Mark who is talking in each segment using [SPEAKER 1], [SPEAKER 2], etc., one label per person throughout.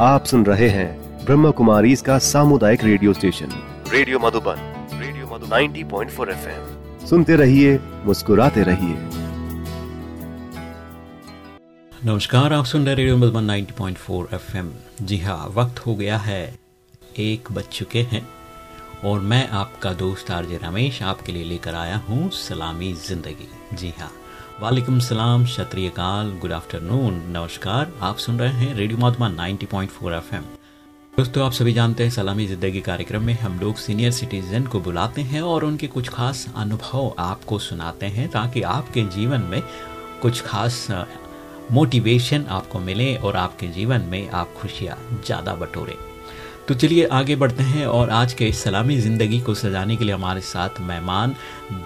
[SPEAKER 1] आप सुन रहे हैं ब्रह्म कुमारी इसका सामुदायिक radio station. Radio Madhuban radio Madhu 90.4 FM. सुनते रहिए मुस्कुराते रहिए।
[SPEAKER 2] नमस्कार आप सुन रहे रेडियो मधुबन 90.4 एफएम। जी हाँ वक्त हो गया है एक बज चुके हैं और मैं आपका दोस्त आरजे रमेश आपके लिए लेकर आया हूँ सलामी ज़िंदगी। जी हाँ वालेकुम सलाम, क्षत्रिय काल, गुड आफ्टरनून, नमस्कार। आप सुन रहे हैं रेडियो मधुबन 90.4 एफएम। दोस्तों, आप सभी जानते हैं सलामी ज़िंदगी कार्यक्रम में हम लोग सीनियर सिटीजन को बुलाते हैं और उनके कुछ खास अनुभव आपको सुनाते हैं ताकि आपके जीवन में कुछ खास मोटिवेशन आपको मिले और आपके जीवन में आप खुशियाँ ज़्यादा बटोरें। तो चलिए आगे बढ़ते हैं और आज के इस सलामी ज़िंदगी को सजाने के लिए हमारे साथ मेहमान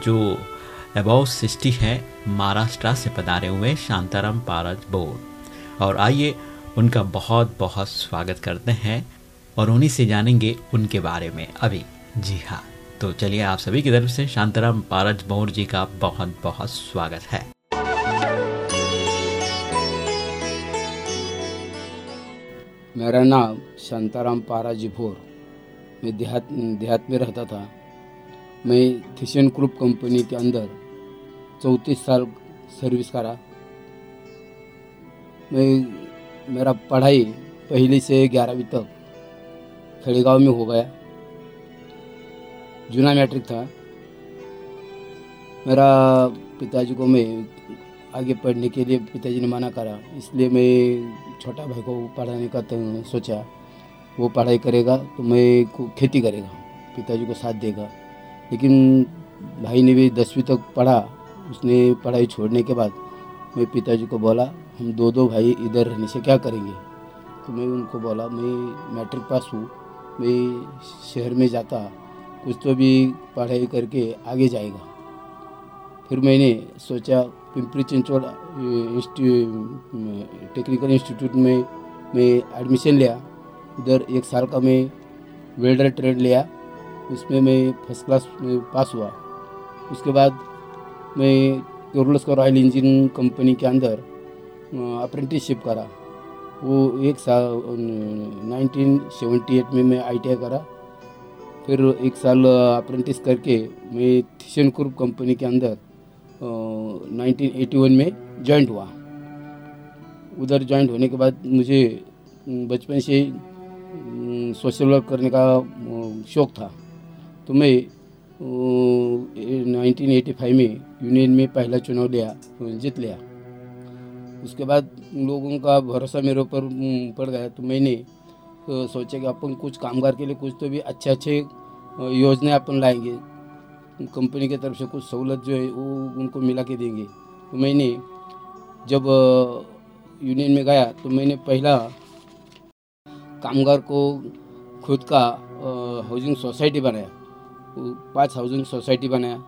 [SPEAKER 2] जो अबाउ सिक्सटी है महाराष्ट्र से पधारे हुए शांताराम पारज बोर। और आइए उनका बहुत बहुत स्वागत करते हैं और उन्हीं से जानेंगे उनके बारे में। अभी, जी हाँ तो चलिए आप सभी की तरफ़ से शांताराम पारज बोर जी का बहुत बहुत स्वागत है।
[SPEAKER 3] मेरा नाम शांताराम पाराजी भोर मैं देहात देहात में रहता था। मैं थिशन ग्रुप कंपनी के अंदर चौंतीस साल सर्विस करा। मैं, मेरा पढ़ाई पहली से ग्यारहवीं तक खड़ीगांव में हो गया। जूना मैट्रिक था। मेरा पिताजी को मैं आगे पढ़ने के लिए पिताजी ने मना करा। इसलिए मैं छोटा भाई को पढ़ाने का तो सोचा, वो पढ़ाई करेगा तो मैं खेती करेगा, पिताजी को साथ देगा। लेकिन भाई ने भी दसवीं तक पढ़ा। उसने पढ़ाई छोड़ने के बाद मैं पिताजी को बोला, हम दो दो भाई इधर रहने से क्या करेंगे? तो मैं उनको बोला, मैं मैट्रिक पास हूँ, मैं शहर में जाता, कुछ तो भी पढ़ाई करके आगे जाएगा। फिर मैंने सोचा, पिंपरी चिंचवड़ टेक्निकल इंस्टीट्यूट में मैं एडमिशन लिया। उधर एक साल का मैं वेल्डर ट्रेड लिया। उसमें मैं फ़र्स्ट क्लास में पास हुआ। उसके बाद मैं किर्लोस्कर रॉयल इंजन कंपनी के अंदर अप्रेंटिसशिप करा। वो एक साल 1978 में मैं आईटीआई करा। फिर एक साल अप्रेंटिस करके मैं थिशन ग्रुप कंपनी के अंदर नाइनटीन एटी वन में जॉइंट हुआ। उधर जॉइंट होने के बाद मुझे बचपन से सोशल वर्क करने का शौक़ था। तो मैं नाइनटीन एटी फाइव में यूनियन में पहला चुनाव लिया, जीत लिया। उसके बाद लोगों का भरोसा मेरे ऊपर पड़ गया। तो मैंने तो सोचा कि अपन कुछ कामगार के लिए कुछ तो भी अच्छे अच्छे योजनाएँ अपन लाएँगे। कंपनी की तरफ़ से कुछ सहूलत जो है, वो उनको मिला के देंगे। तो मैंने, जब यूनियन में गया तो मैंने पहला कामगार को खुद का हाउसिंग सोसाइटी बनाया। पाँच हाउसिंग सोसाइटी बनाया।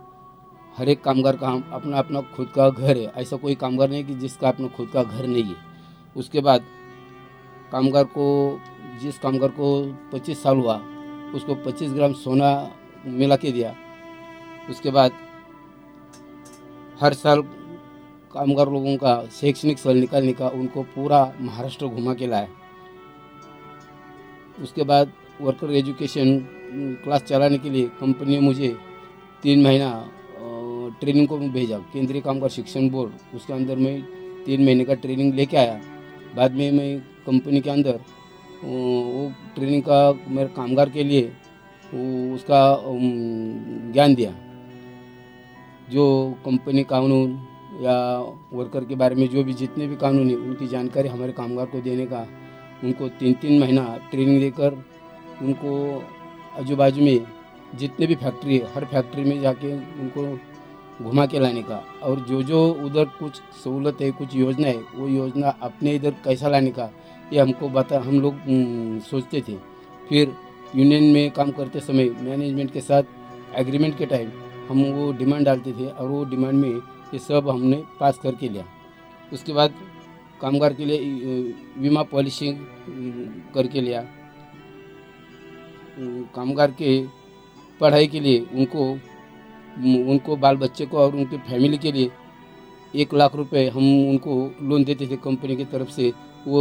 [SPEAKER 3] हर एक कामगार का अपना अपना खुद का घर है। ऐसा कोई कामगार नहीं कि जिसका अपना खुद का घर नहीं है। उसके बाद कामगार को, जिस कामगार को 25 साल हुआ, उसको 25 ग्राम सोना मिला के दिया। उसके बाद हर साल कामगार लोगों का शैक्षणिक साल निकालने का उनको पूरा महाराष्ट्र घुमा के लाया। उसके बाद वर्कर एजुकेशन क्लास चलाने के लिए कंपनी ने मुझे तीन महीना ट्रेनिंग को भेजा। केंद्रीय कामगार शिक्षण बोर्ड, उसके अंदर मैं तीन महीने का ट्रेनिंग लेके आया। बाद में मैं कंपनी के अंदर वो ट्रेनिंग का मेरे कामगार के लिए उसका ज्ञान दिया। जो कंपनी कानून या वर्कर के बारे में जो भी जितने भी कानून है, उनकी जानकारी हमारे कामगार को देने का, उनको तीन तीन महीना ट्रेनिंग देकर उनको आजू बाजू में जितने भी फैक्ट्री है, हर फैक्ट्री में जाके उनको घुमा के लाने का। और जो जो उधर कुछ सहूलत है, कुछ योजना है, वो योजना अपने इधर कैसा लाने का, ये हमको बता, हम लोग सोचते थे। फिर यूनियन में काम करते समय मैनेजमेंट के साथ एग्रीमेंट के टाइम हम वो डिमांड डालते थे और वो डिमांड में ये सब हमने पास करके लिया। उसके बाद कामगार के लिए बीमा पॉलिसी करके लिया। कामगार के पढ़ाई के लिए उनको उनको बाल बच्चे को और उनके फैमिली के लिए एक लाख रुपए हम उनको लोन देते थे कंपनी की तरफ़ से। वो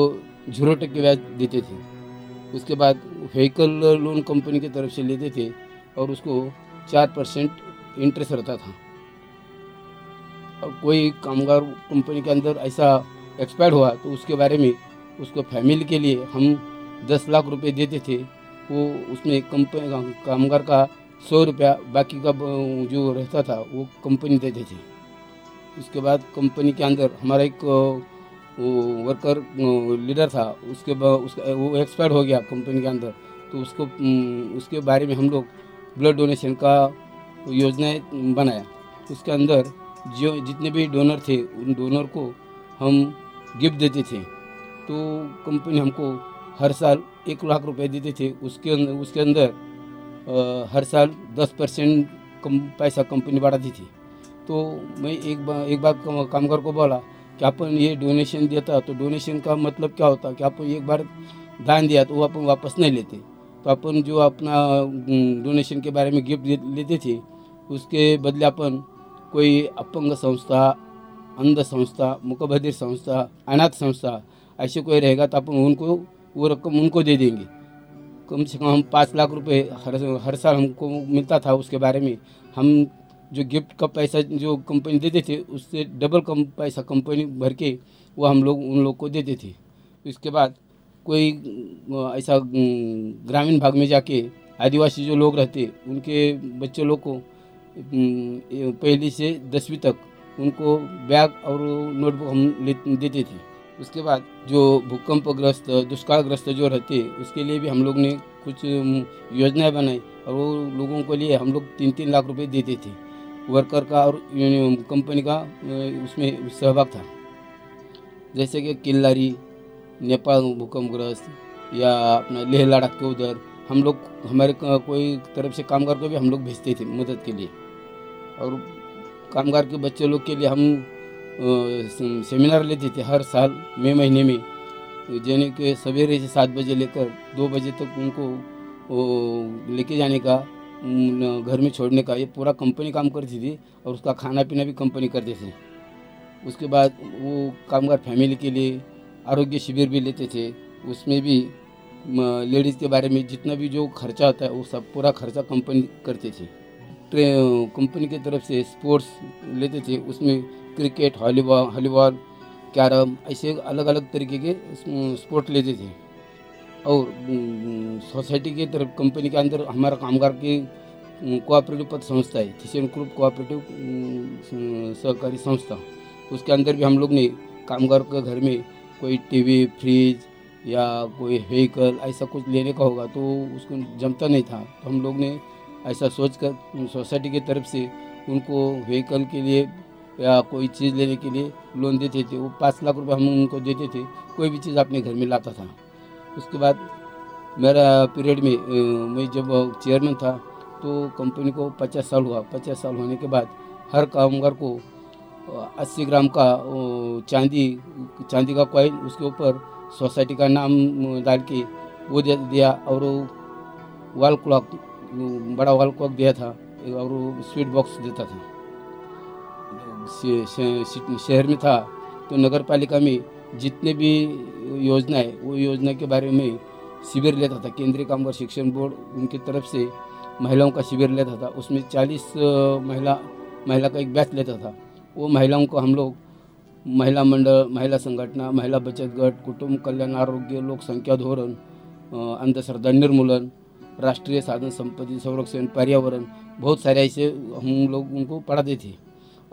[SPEAKER 3] ज़ीरो टक्के ब्याज देते थे। उसके बाद व्हीकल लोन कंपनी की तरफ़ से लेते थे और उसको चार परसेंट इंटरेस्ट रहता था। और कोई कामगार कंपनी के अंदर ऐसा एक्सपायर हुआ तो उसके बारे में उसको फैमिली के लिए हम दस लाख रुपए देते थे। वो उसमें कंपनी कामगार का सौ रुपया बाकी का जो रहता था, वो कंपनी देते। थे उसके बाद कंपनी के अंदर हमारा एक वर्कर लीडर था, उसके उसका वो एक्सपायर हो गया कंपनी के अंदर। तो उसको उसके बारे में हम लोग ब्लड डोनेशन का योजनाएँ बनाया। उसके अंदर जो, जितने भी डोनर थे, उन डोनर को हम गिफ्ट देते थे। तो कंपनी हमको हर साल एक लाख रुपए देते थे। उसके अंदर उसके अंदर आ, हर साल दस परसेंट कम पैसा कंपनी बढ़ाती थी। तो मैं एक बार एक बार कामगार को बोला कि अपन ये डोनेशन देता तो डोनेशन का मतलब क्या होता कि अपन एक बार दान दिया तो वो अपन वापस नहीं लेते। तो अपन जो अपना डोनेशन के बारे में गिफ्ट लेते थे उसके बदले अपन कोई अपंग संस्था अंध संस्था मुकबधिर संस्था अनाथ संस्था ऐसे कोई रहेगा तो अपन उनको वो रकम उनको दे देंगे। कम से कम हम पाँच लाख रुपए हर हर साल हमको मिलता था उसके बारे में। हम जो गिफ्ट का पैसा, जो कंपनी देते थे, उससे डबल कम पैसा कंपनी भर के वो हम लोग, उन लोग को देते थे। इसके बाद कोई ऐसा ग्रामीण भाग में जाके आदिवासी जो लोग रहते, उनके बच्चे लोग को पहली से दसवीं तक उनको बैग और नोटबुक हम देते थे। उसके बाद जो भूकंपग्रस्त, दुष्कालग्रस्त जो रहते उसके लिए भी हम लोग ने कुछ योजनाएँ बनाई और वो लोगों के लिए हम लोग तीन तीन लाख रुपए देते थे। वर्कर का और कंपनी का उसमें सहभाग था। जैसे कि किल्लारी, नेपाल भूकंपग्रस्त या अपना लेह लद्दाख के उधर, हम लोग, हमारे कोई तरफ़ से कामगार को भी हम लोग भेजते थे मदद के लिए। और कामगार के बच्चे लोग के लिए हम सेमिनार लेते थे हर साल मई महीने में। यानी कि सवेरे से सात बजे लेकर दो बजे तक उनको लेके जाने का घर में छोड़ने का, ये पूरा कंपनी काम करती थी और उसका खाना पीना भी कंपनी करते थे। उसके बाद वो कामगार फैमिली के लिए आरोग्य शिविर भी लेते थे। उसमें भी लेडीज़ के बारे में जितना भी जो खर्चा होता है, वो सब पूरा खर्चा कंपनी करते थे। कंपनी की तरफ़ से स्पोर्ट्स लेते थे, उसमें क्रिकेट, हॉलीबॉल हॉलीबॉल, कैरम, ऐसे अलग अलग तरीके के स्पोर्ट लेते थे। और सोसाइटी के तरफ़, कंपनी के अंदर हमारा कामगार की कोऑपरेटिव पद संस्था है, किशन ग्रुप कोऑपरेटिव सहकारी संस्था। उसके अंदर भी हम लोग ने कामगार के घर में कोई टीवी, फ्रिज या कोई व्हीकल ऐसा कुछ लेने का होगा तो उसको जमता नहीं था। तो हम लोग ने ऐसा सोच कर सोसाइटी की तरफ़ से उनको व्हीकल के लिए या कोई चीज़ लेने के लिए लोन देते थे, वो पाँच लाख रुपए हम उनको देते थे, कोई भी चीज़ अपने घर में लाता था। उसके बाद मेरा पीरियड में मैं जब चेयरमैन था तो कंपनी को पचास साल हुआ। पचास साल होने के बाद हर कामगार को अस्सी ग्राम का चांदी चांदी का कॉइन उसके ऊपर सोसाइटी का नाम डाल के वो दे, दिया और वाल क्लॉक बड़ा वाल क्लॉक दिया था और स्वीट बॉक्स देता था। शहर में था तो नगर पालिका में जितने भी योजना है, वो योजना के बारे में शिविर लेता था। केंद्रीय कामगार शिक्षण बोर्ड उनकी तरफ़ से महिलाओं का शिविर लेता था। उसमें 40 महिला महिला का एक बैच लेता था। वो महिलाओं को हम लोग महिला मंडल, महिला संगठना, महिला बचत गट, कुटुंब कल्याण, आरोग्य, लोक संख्या धोरण अंधश्रद्धा निर्मूलन, राष्ट्रीय साधन संपत्ति संरक्षण, पर्यावरण, बहुत सारे ऐसे हम लोग उनको पढ़ाते थे।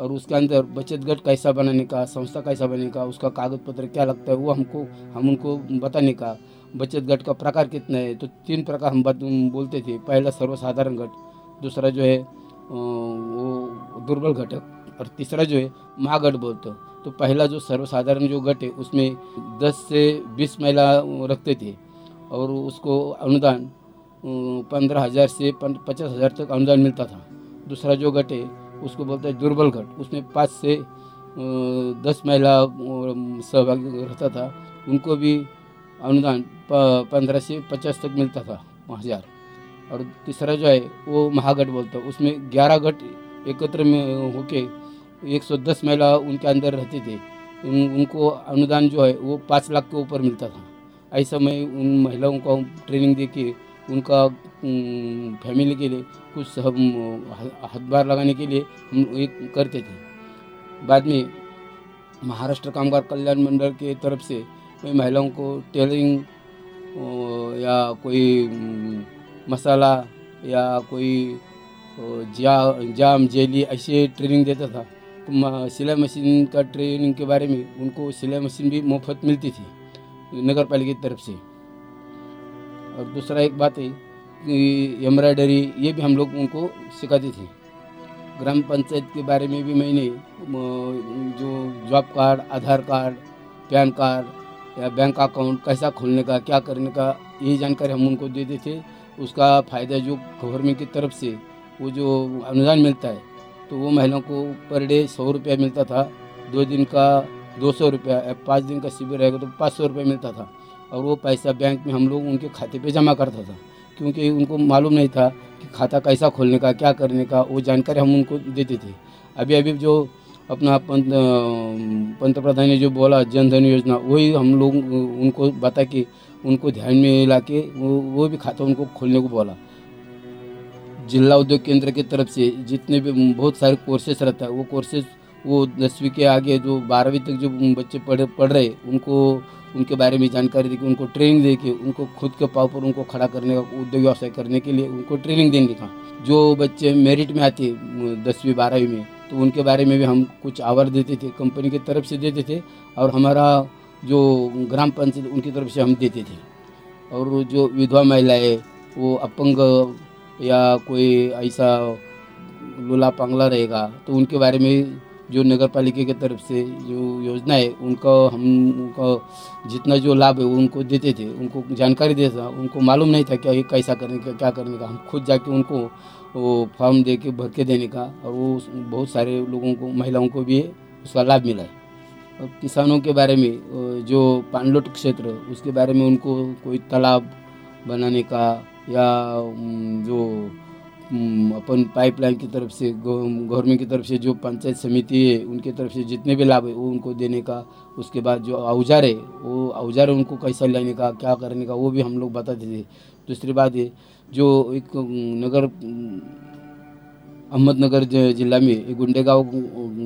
[SPEAKER 3] और उसके अंदर बचत गट कैसा बनाने का, संस्था कैसा बनाने का, उसका कागज़ पत्र क्या लगता है वो हमको, हम उनको बताने का। बचत गट का प्रकार कितना है? तो तीन प्रकार हम बोलते थे। पहला सर्वसाधारण गट, दूसरा जो है वो दुर्बल घटक और तीसरा जो है, महागठ बोलते तो पहला जो सर्वसाधारण जो गट है, उसमें 10 से 20 महिला रखते थे और उसको अनुदान पंद्रह हज़ार से पचास हज़ार तक अनुदान मिलता था। दूसरा जो गट है उसको बोलते हैं दुर्बल घट। उसमें पाँच से दस महिला सहभागी रहता था। उनको भी अनुदान पंद्रह से पचास तक मिलता था हज़ार और तीसरा जो है वो महागठ बोलता उसमें ग्यारह गट एकत्र में होके 110 महिला उनके अंदर रहते थे। उन, उनको अनुदान जो है वो पाँच लाख के ऊपर मिलता था। ऐसा मैं उन महिलाओं को ट्रेनिंग दे के उनका फैमिली के लिए, कुछ हम हाथबार लगाने के लिए हम एक करते थे। बाद में महाराष्ट्र कामगार कल्याण मंडल के तरफ़ से मैं महिलाओं को टेलरिंग या कोई मसाला, या कोई जा जाम, जेली ऐसे ट्रेनिंग देता था। तो सिलाई मशीन का ट्रेनिंग के बारे में उनको सिलाई मशीन भी मुफ़्त मिलती थी नगर पालिका की तरफ़ से। और दूसरा एक बात है एम्ब्रॉयडरी, ये भी हम लोग उनको सिखाते थे। ग्राम पंचायत के बारे में भी मैंने जो job card, Aadhaar card, PAN card या बैंक अकाउंट कैसा खोलने का, क्या करने का यही जानकारी हम उनको देते थे। उसका फ़ायदा जो गवर्नमेंट की तरफ़ से, वो जो अनुदान मिलता है तो वो महिलाओं को पर डे सौ रुपया मिलता था। दो दिन का दो सौ रुपया पाँच दिन का शिविर रहेगा तो पाँच सौ रुपया मिलता था। और वो पैसा बैंक में हम लोग उनके खाते पे जमा करता था। क्योंकि उनको मालूम नहीं था कि खाता कैसा खोलने का, क्या करने का, वो जानकारी हम उनको देते थे। अभी अभी जो अपना पंत पंत प्रधान ने जो बोला, जन धन योजना, वही हम लोग, उनको बता के उनको ध्यान में ला के वो वो भी खाता उनको खोलने को बोला। जिला उद्योग केंद्र की के तरफ़ से जितने भी बहुत सारे कोर्सेस रहता है, वो कोर्सेस वो दसवीं के आगे जो बारहवीं तक जो बच्चे पढ़ पढ़ रहे, उनको, उनके बारे में जानकारी दे के उनको ट्रेनिंग दे के उनको खुद के पाव पर उनको खड़ा करने का, उद्योग व्यवसाय करने के लिए उनको ट्रेनिंग देंगे का जो बच्चे मेरिट में आते, दसवीं, बारहवीं में तो उनके बारे में भी हम कुछ आवर देते थे कंपनी की तरफ़ से देते थे, और हमारा जो ग्राम पंचायत, उनकी तरफ़ से हम देते थे। और जो विधवा महिलाएँ, वो अपंग या कोई ऐसा लूला पांगला रहेगा तो उनके बारे में जो नगर पालिका की तरफ़ से जो योजना है, उनका हम, उनका जितना जो लाभ है उनको देते थे, उनको जानकारी देता था, उनको मालूम नहीं था क्या कैसा करने का, क्या करने का। हम खुद जाके उनको वो फॉर्म दे के भर के देने का, और वो बहुत सारे लोगों को, महिलाओं को भी उसका लाभ मिला है। और किसानों के बारे में जो पानलोट क्षेत्र, उसके बारे में उनको कोई तालाब बनाने का या जो अपन पाइपलाइन की तरफ़ से गवर्नमेंट की तरफ़ से जो पंचायत समिति है, उनके तरफ़ से जितने भी लाभ है, वो उनको देने का, उसके बाद जो औज़ार है, वो औज़ार उनको कैसा लेने का, क्या करने का, वो भी हम लोग बताते थे दूसरी बात है जो एक नगर अहमदनगर जिला में, एक गुंडे गाँव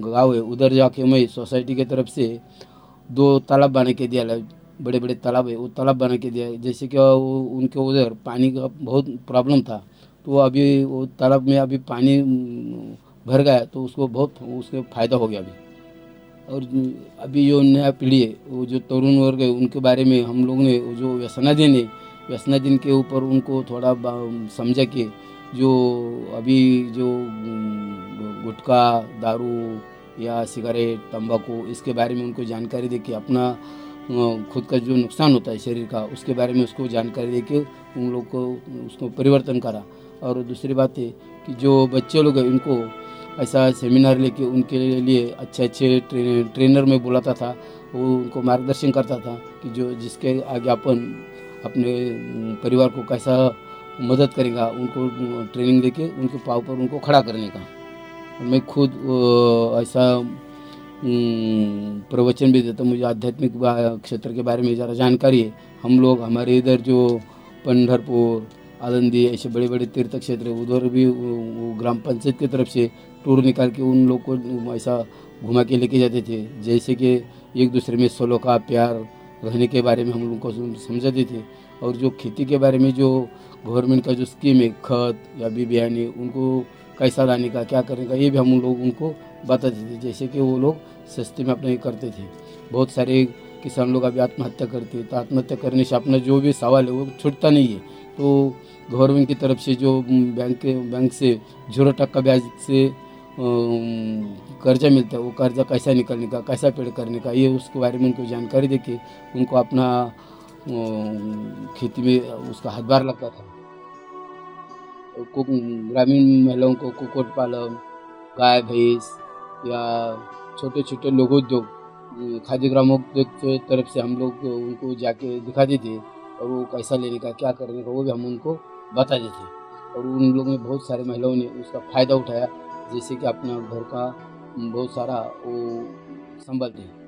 [SPEAKER 3] गाँव है, उधर जाके मैं सोसाइटी की तरफ़ से दो तालाब बना के दिया बड़े बड़े तालाब है, वो तालाब बना के दिया जैसे कि वो, उनके उधर पानी का बहुत प्रॉब्लम था। तो अभी, वो तालाब में अभी पानी भर गया तो उसको बहुत उसके फ़ायदा हो गया अभी। और अभी जो नया पीढ़ी है, वो जो तरुण वर्ग है, उनके बारे में हम लोग ने जो व्यसनाधीन है व्यसनाधीन के ऊपर उनको थोड़ा समझा के जो अभी जो गुटखा, दारू या सिगरेट, तंबाकू, इसके बारे में उनको जानकारी दे के अपना खुद का जो नुकसान होता है शरीर का, उसके बारे में उसको जानकारी दे के उन लोग को, उसको परिवर्तन करा। और दूसरी बात है कि जो बच्चे लोग हैं, उनको ऐसा सेमिनार लेके उनके लिए अच्छे अच्छे ट्रेनर ट्रेनर में बुलाता था, वो उनको मार्गदर्शन करता था कि जो जिसके आगे अपन अपने परिवार को कैसा मदद करेगा, उनको ट्रेनिंग देके उनके पाव पर उनको खड़ा करने का। मैं खुद ऐसा प्रवचन भी देता मुझे आध्यात्मिक क्षेत्र के बारे में ज़रा जानकारी है। हम लोग हमारे इधर जो पंडरपुर आलंदी ऐसे बड़े बड़े तीर्थ क्षेत्र उधर भी ग्राम पंचायत की तरफ़ से टूर निकाल के उन लोग को ऐसा घुमा के लेके जाते थे जैसे कि एक दूसरे में सोलो का प्यार, रहने के बारे में हम लोग को समझाते थे और जो खेती के बारे में जो गवर्नमेंट का जो स्कीम है, खत या बी बयानी उनको कैसा लाने का, क्या करने का, ये भी हम लोग उनको बताते थे. जैसे कि वो लोग सस्ते में अपना करते थे. बहुत सारे किसान लोग अभी आत्महत्या करते हैं. तो आत्महत्या करने से अपना जो भी सवाल है, वो छूटता नहीं है. तो गवर्नमेंट की तरफ़ से जो बैंक बैंक से ज़ीरो टक्का ब्याज से कर्जा मिलता है, वो कर्जा कैसा निकलने का, कैसा पेड़ करने का, ये उसके बारे में उनको जानकारी दे के उनको अपना खेती में उसका हाथबार लगता था। ग्रामीण महिलाओं को कुकुट पालन, गाय, भैंस या छोटे छोटे लोगोद्योग खाद्य ग्रामोद्योग की तरफ़ से हम लोग उनको जाके दिखाते थे। और वो कैसा लेने का क्या करने का वो भी हम उनको बता देते और उन लोगों में बहुत सारे महिलाओं ने उसका फ़ायदा उठाया जैसे कि अपना घर का बहुत सारा वो संभलते हैं।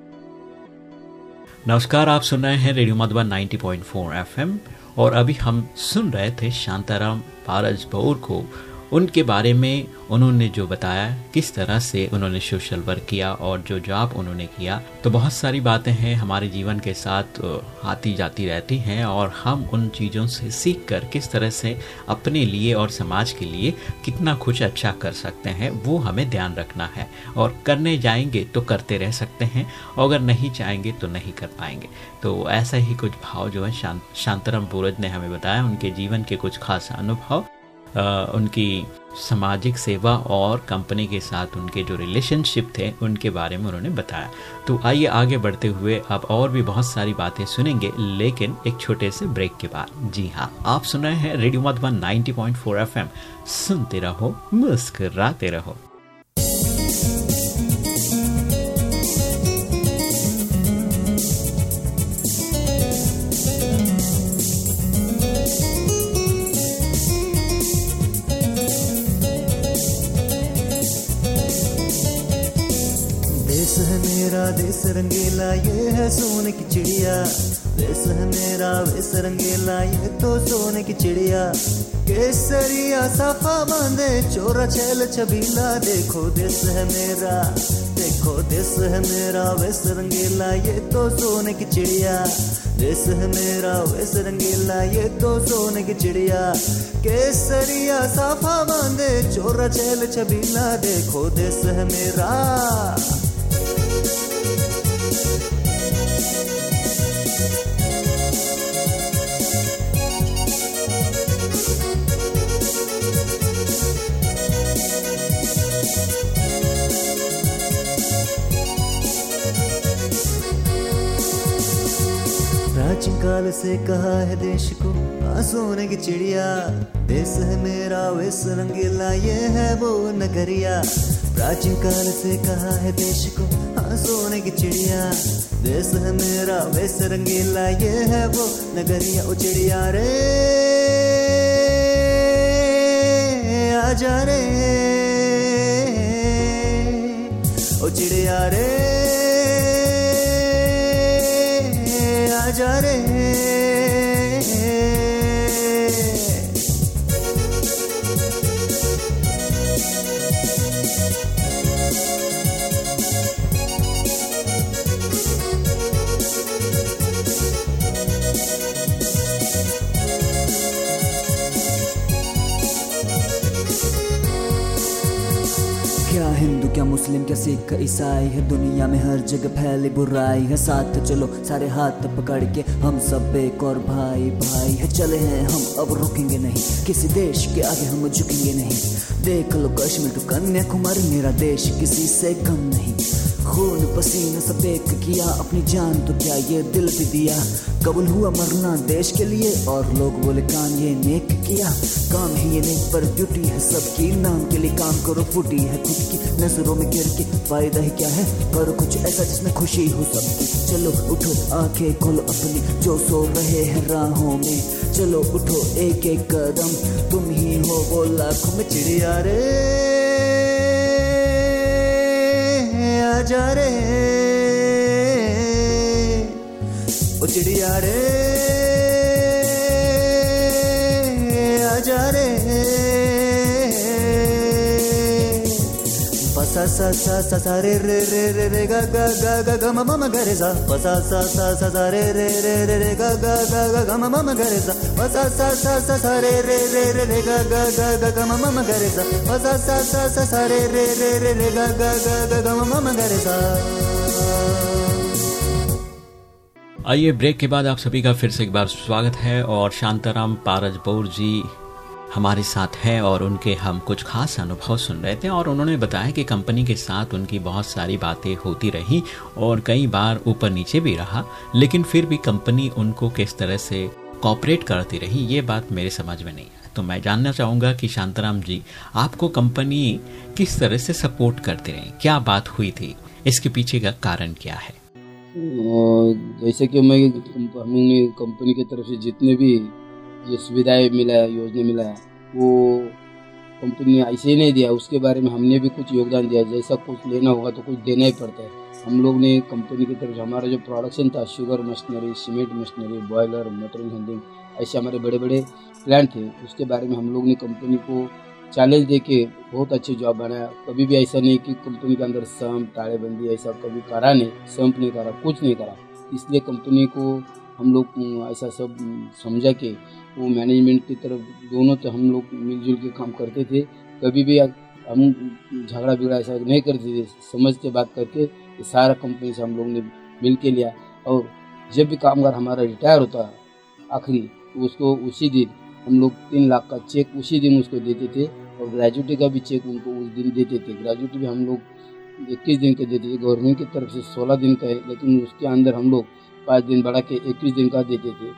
[SPEAKER 2] नमस्कार, आप सुन रहे हैं रेडियो मधुबन 90.4 एफएम। और अभी हम सुन रहे थे शांताराम पारज बौर को उनके बारे में उन्होंने जो बताया, किस तरह से उन्होंने सोशल वर्क किया और जो जॉब उन्होंने किया तो बहुत सारी बातें हैं हमारे जीवन के साथ आती जाती रहती हैं और हम उन चीज़ों से सीख कर किस तरह से अपने लिए और समाज के लिए कितना कुछ अच्छा कर सकते हैं, वो हमें ध्यान रखना है। और करने जाएँगे तो करते रह सकते हैं, और अगर नहीं चाहेंगे तो नहीं कर पाएँगे। तो ऐसा ही कुछ भाव जो है शांत, शांतराम पूरज ने हमें बताया, उनके जीवन के कुछ खास अनुभव। उनकी सामाजिक सेवा और कंपनी के साथ उनके जो रिलेशनशिप थे, उनके बारे में उन्होंने बताया। तो आइए आगे बढ़ते हुए आप और भी बहुत सारी बातें सुनेंगे, लेकिन एक छोटे से ब्रेक के बाद। जी हाँ आप सुन रहे हैं रेडियो मधुबन 90.4 एफएम सुनते रहो, मुस्कराते रहो।
[SPEAKER 4] केसरिया साफा बांधे, चोरा छेल छबीला। देखो देश है मेरा, देखो देश है मेरा वेश रंगीला, ये तो सोने की चिड़िया। देश है मेरा वेश रंगीला, ये तो सोने की चिड़िया। केसरिया साफा बांधे, चोरा छेल छबीला। देखो देश है मेरा। प्राचीन से कहा है देश को सोने की चिड़िया। देश है मेरा, वेश रंगीला, ये है वो नगरिया। प्राचीन काल से कहा है देश को हाँ सोने की चिड़िया। देश है मेरा, वेश रंगीला, ये है वो नगरिया। ओ चिड़िया रे, आजा रे। ओ चिड़िया रे जा रे। ईसाई है दुनिया में हर जगह फैली बुराई है। साथ चलो, सारे हाथ पकड़ के हम सब एक और भाई भाई है। चले हैं हम, अब रुकेंगे नहीं। किसी देश के आगे हम झुकेंगे नहीं। देख लो कश्मीर टू कन्याकुमारी, मेरा देश किसी से कम नहीं। खून पसीना सब एक किया, अपनी जान तो क्या ये दिल भी दिया? कबूल हुआ मरना देश के लिए, और लोग बोले काम ये नेक किया। काम है ये नेक, पर ड्यूटी है सबकी। नाम के लिए काम करो, फूटी है खुद की नज़रों में गिर के। फ़ायदा ही क्या है? करो कुछ ऐसा जिसमें खुशी हो सबकी। चलो उठो, आँखें खोलो अपनी, जो सो रहे हैं राहों में। चलो उठो एक एक कदम, तुम ही हो वो लाखों में चिड़िया रे। जा रे। ओ चिड़िया रे आजा रे। सा सा सा सा सा रे रे रे रे रे गा गा गा गा गा म म ग रे सा सा सा सा सा सा रे रे रे रे रे गा गा गा गा गा म म ग रे सा सा सा सा सा सा रे रे रे रे रे गा गा गा गा गा म म ग रे सा सा सा सा सा सा रे रे रे रे रे गा गा गा गा गा म म ग रे सा
[SPEAKER 2] आइए ब्रेक के बाद आप सभी का फिर से एक बार स्वागत है और शांताराम पारजपौर जी हमारे साथ है और उनके हम कुछ खास अनुभव सुन रहे थे और उन्होंने बताया कि कंपनी के साथ उनकी बहुत सारी बातें होती रही और कई बार ऊपर नीचे भी रहा, लेकिन फिर भी कंपनी उनको किस तरह से कॉपरेट करती रही, ये बात मेरे समझ में नहीं है तो मैं जानना चाहूँगा कि शांताराम जी, आपको कंपनी किस तरह से सपोर्ट करती रही? क्या बात हुई थी? इसके पीछे का कारण क्या है?
[SPEAKER 3] जैसे कि मैं कंपनी की तरफ़ से जितने भी जो सुविधाएँ मिला है योजना मिला है वो कंपनी ने ऐसे ही नहीं दिया। उसके बारे में हमने भी कुछ योगदान दिया। जैसा कुछ लेना होगा तो कुछ देना ही पड़ता है। हम लोग ने कंपनी की तरफ़ से, हमारा जो प्रोडक्शन था sugar machinery cement machinery boiler material handling ऐसे हमारे बड़े बड़े प्लांट थे। उसके बारे में हम लोग ने कंपनी को चैलेंज दे के बहुत अच्छे जॉब बनाया। कभी भी ऐसा नहीं कि कंपनी के अंदर संप ताड़ेबंदी ऐसा कभी करा नहीं, संप नहीं करा, कुछ नहीं करा। इसलिए कंपनी को हम लोग ऐसा सब समझा के वो मैनेजमेंट की तरफ़ दोनों तो हम लोग मिलजुल के काम करते थे। कभी भी हम झगड़ा बिगड़ा ऐसा नहीं करते थे। समझ के बात करके सारा कंपनी से हम लोग ने मिल के लिया। और जब भी कामगार हमारा रिटायर होता, आखिरी तो उसको उसी दिन हम लोग तीन लाख का चेक उसी दिन उसको देते थे। और ग्रेजुएटी का भी चेक उनको उस दिन देते थे। ग्रेजुएटी भी हम लोग इक्कीस दिन का देते थे। गवर्नमेंट की तरफ़ से सोलह दिन का है, लेकिन उसके अंदर हम लोग पाँच दिन बढ़ा के इक्कीस दिन का देते थे।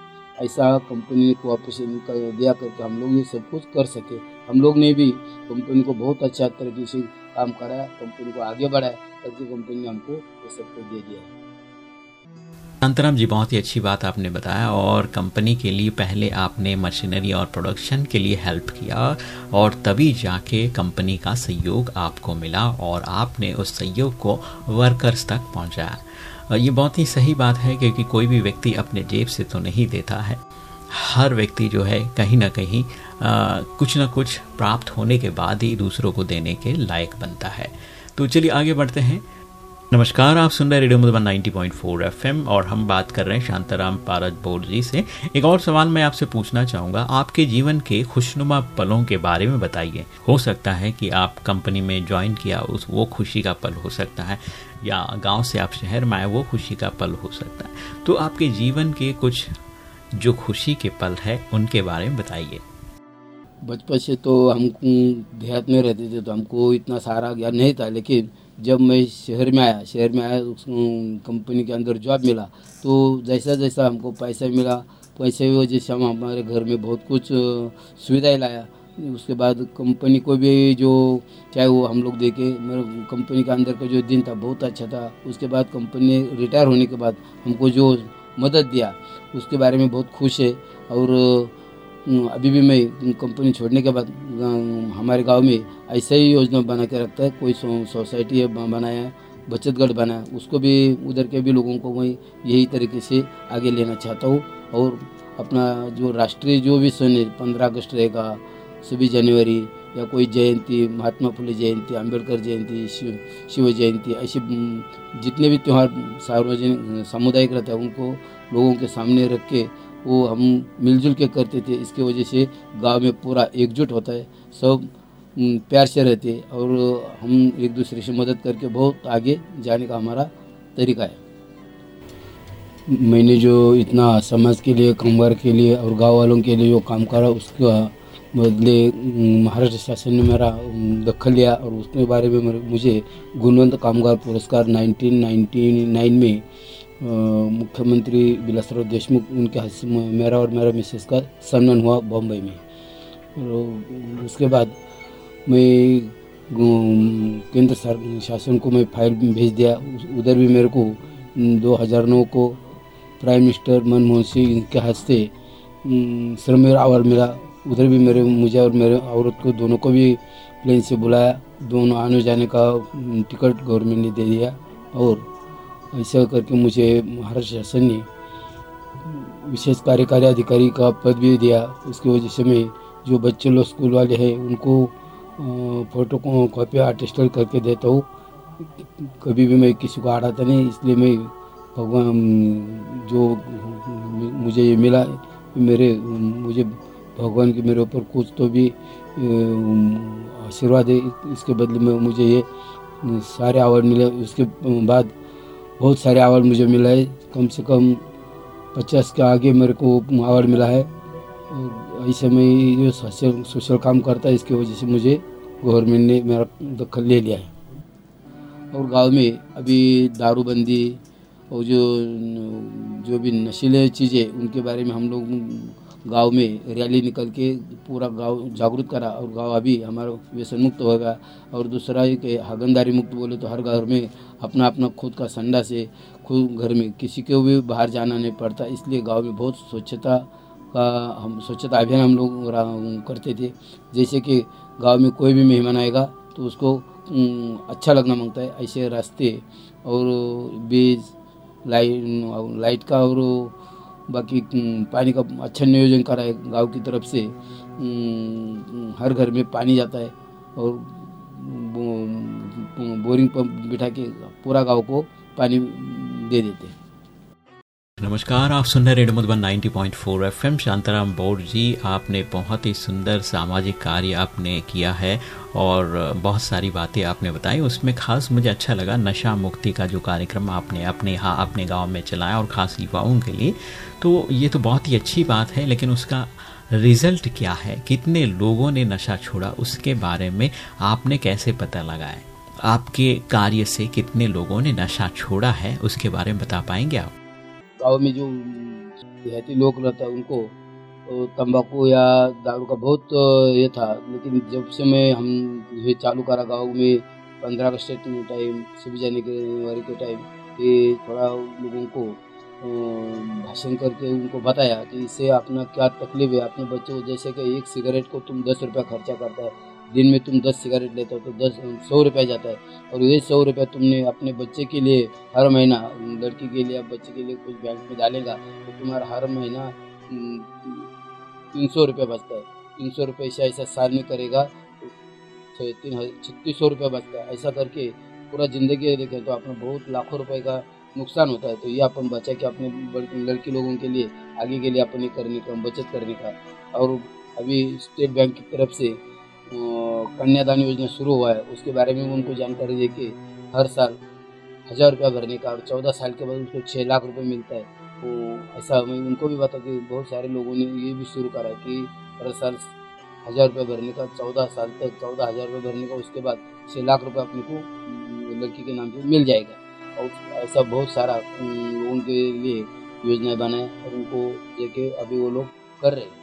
[SPEAKER 3] ऐसा कंपनी ने कोऑपरेशन कर दिया करके हम लोग ये सब कुछ कर सके। हम लोग ने भी कंपनी को बहुत अच्छा तरीके से काम कराया कंपनी को आगे बढ़ाया करके कंपनी ने हमको ये सब कुछ दे दिया।
[SPEAKER 2] अंतरम जी, बहुत ही अच्छी बात आपने बताया और कंपनी के लिए पहले आपने मशीनरी और प्रोडक्शन के लिए हेल्प किया और तभी जाके कंपनी का सहयोग आपको मिला और आपने उस सहयोग को वर्कर्स तक पहुँचाया। ये बहुत ही सही बात है क्योंकि कोई भी व्यक्ति अपने जेब से तो नहीं देता है। हर व्यक्ति जो है कहीं ना कहीं आ, कुछ ना कुछ प्राप्त होने के बाद ही दूसरों को देने के लायक बनता है। तो चलिए आगे बढ़ते हैं। नमस्कार, आप सुन रहे रेडियो मधुबन 90.4 एफएम और हम बात कर रहे हैं शांताराम पारद बोर जी से। एक और सवाल मैं आपसे पूछना चाहूँगा, आपके जीवन के खुशनुमा पलों के बारे में बताइए। हो सकता है कि आप कंपनी में ज्वाइन किया, उस वो खुशी का पल हो सकता है, या गाँव से आप शहर में आए, वो खुशी का पल हो सकता है। तो आपके जीवन के कुछ जो खुशी के पल है, उनके बारे में बताइए।
[SPEAKER 3] बचपन से तो हम देहात में रहते थे तो हमको इतना सारा ज्ञान नहीं था, लेकिन जब मैं शहर में आया, शहर में आया, उस कंपनी के अंदर जॉब मिला तो जैसा जैसा हमको पैसा मिला, पैसे की वजह से हम हमारे घर में बहुत कुछ सुविधाएँ लाया। उसके बाद कंपनी को भी जो चाहे वो हम लोग देखे, मेरे कंपनी के अंदर का जो दिन था बहुत अच्छा था। उसके बाद कंपनी रिटायर होने के बाद हमको जो मदद दिया, उसके बारे में बहुत खुश है। और अभी भी मैं कंपनी छोड़ने के बाद हमारे गाँव में ऐसा ही योजना बना के रखता है, कोई सोसाइटी बनाया है बचत गढ़ बनाया उसको भी, उधर के भी लोगों को मैं यही तरीके से आगे लेना चाहता हूँ और अपना जो राष्ट्रीय जो भी सन पंद्रह अगस्त रहेगा छब्बीस जनवरी या कोई जयंती, महात्मा फुले जयंती, अंबेडकर जयंती, शिव शिव जयंती, ऐसे जितने भी त्यौहार सार्वजनिक, सामुदायिक रहते हैं, उनको लोगों के सामने रख के वो हम मिलजुल के करते थे। इसके वजह से गाँव में पूरा एकजुट होता है। सब प्यार से रहते और हम एक दूसरे से मदद करके बहुत आगे जाने का हमारा तरीका है। मैंने जो इतना समाज के लिए, कामगार के लिए और गाँव वालों के लिए जो काम करा, उसका बदले महाराष्ट्र शासन ने मेरा दखल लिया और उसके बारे में मुझे गुणवंत कामगार पुरस्कार 1999 में मुख्यमंत्री बिलासराव देशमुख, उनके हाथ मेरा और मेरा मिसेस का सम्मान हुआ बम्बई में। और उसके बाद मैं केंद्र शासन को मैं फ़ाइल भेज दिया। उधर भी मेरे को 2009 को प्राइम मिनिस्टर मनमोहन सिंह इनके हाथ से श्रम अवार्ड मिला। उधर भी मेरे, मुझे और मेरे औरत को दोनों को भी प्लेन से बुलाया। दोनों आने जाने का टिकट गवर्नमेंट ने दे दिया। और ऐसा करके मुझे महाराष्ट्र शासन ने विशेष कार्यकारी अधिकारी का पद भी दिया। उसकी वजह से मैं जो बच्चे लोग स्कूल वाले हैं, उनको फ़ोटो को, कॉपी अटेस्टेड करके देता हूँ। कभी भी मैं किसी को आड़ाता नहीं, इसलिए मैं भगवान जो मुझे ये मिला, मेरे, मुझे भगवान के मेरे ऊपर कुछ तो भी आशीर्वाद है। इसके बदले में मुझे ये सारे अवार्ड मिले। उसके बाद बहुत सारे अवार्ड मुझे मिला है। कम से कम पचास के आगे मेरे को अवार्ड मिला है। ऐसे में जो सोशल सोशल काम करता है, इसकी वजह से मुझे गवर्नमेंट ने मेरा दखल ले लिया है। और गाँव में अभी दारूबंदी और जो जो भी नशीले चीज़ें, उनके बारे में हम लोग गाँव में रैली निकल के पूरा गाँव जागरूक करा और गाँव अभी हमारा व्यसन मुक्त होगा। और दूसरा है कि हागंदारी मुक्त बोले तो हर घर में अपना अपना खुद का संडा से खुद घर में किसी को भी बाहर जाना नहीं पड़ता। इसलिए गाँव में बहुत स्वच्छता का हम, स्वच्छता अभियान हम लोग करते थे। जैसे कि गाँव में कोई भी मेहमान आएगा तो उसको अच्छा लगना माँगता है, ऐसे रास्ते और बीज लाइट लाइट का और बाकी पानी का अच्छा नियोजन करा है गाँव की तरफ़ से। हर घर में पानी जाता है और बोरिंग पंप बिठा के पूरा गाँव को पानी दे देते हैं।
[SPEAKER 2] नमस्कार, आप सुन रहे रेडियो मधुबन 90.4 एफएम। शांताराम बोर्ड जी, आपने बहुत ही सुंदर सामाजिक कार्य आपने किया है और बहुत सारी बातें आपने बताई। उसमें खास मुझे अच्छा लगा नशा मुक्ति का जो कार्यक्रम आपने अपने यहाँ, अपने गाँव में चलाया और खास युवाओं के लिए। तो ये तो बहुत ही अच्छी बात है, लेकिन उसका रिज़ल्ट क्या है? कितने लोगों ने नशा छोड़ा? उसके बारे में आपने कैसे पता लगाया? आपके कार्य से कितने लोगों ने नशा छोड़ा है? उसके बारे में बता पाएँगे आप?
[SPEAKER 3] गाँव में जो देहाती लोग रहता है उनको तो तंबाकू या दारू का बहुत ये था। लेकिन जब से मैं हम ये चालू करा गाँव में पंद्रह अगस्त के टाइम सभी जाने के वारी के टाइम ये थोड़ा लोगों को भाषण करके उनको बताया कि इससे अपना क्या तकलीफ़ है? अपने बच्चों को जैसे कि एक सिगरेट को तुम दस रुपया खर्चा करता है। दिन में तुम दस सिगरेट लेते हो तो दस, सौ रुपया जाता है। और ये सौ रुपया तुमने अपने बच्चे के लिए हर महीना लड़की के लिए बच्चे के लिए कुछ बैंक में डालेगा तो तुम्हारा हर महीना तीन सौ रुपया बचता है। तीन सौ रुपये ऐसा ऐसा साल में करेगा तो तीन छत्तीस सौ रुपया बचता है। ऐसा करके पूरा ज़िंदगी देखें तो अपना बहुत लाखों रुपए का नुकसान होता है। तो ये अपन बचा के अपने लड़की लोगों के लिए, आगे के लिए अपने करने का, बचत करने का। और अभी स्टेट बैंक की तरफ़ से कन्यादान योजना शुरू हुआ है। उसके बारे में उनको जानकारी दे के हर साल हज़ार रुपया भरने का और चौदह साल के बाद उसको छः लाख रुपये मिलता है। तो ऐसा मैं उनको भी बता कि बहुत सारे लोगों ने ये भी शुरू करा कि हर साल हज़ार रुपये भरने का, चौदह साल तक चौदह हज़ार रुपये भरने का, उसके बाद छः लाख रुपये अपने को लड़की के नाम से मिल जाएगा। और ऐसा बहुत सारा लोगों के लिए योजनाएँ बनाए और उनको देखे अभी वो लोग कर रहे हैं।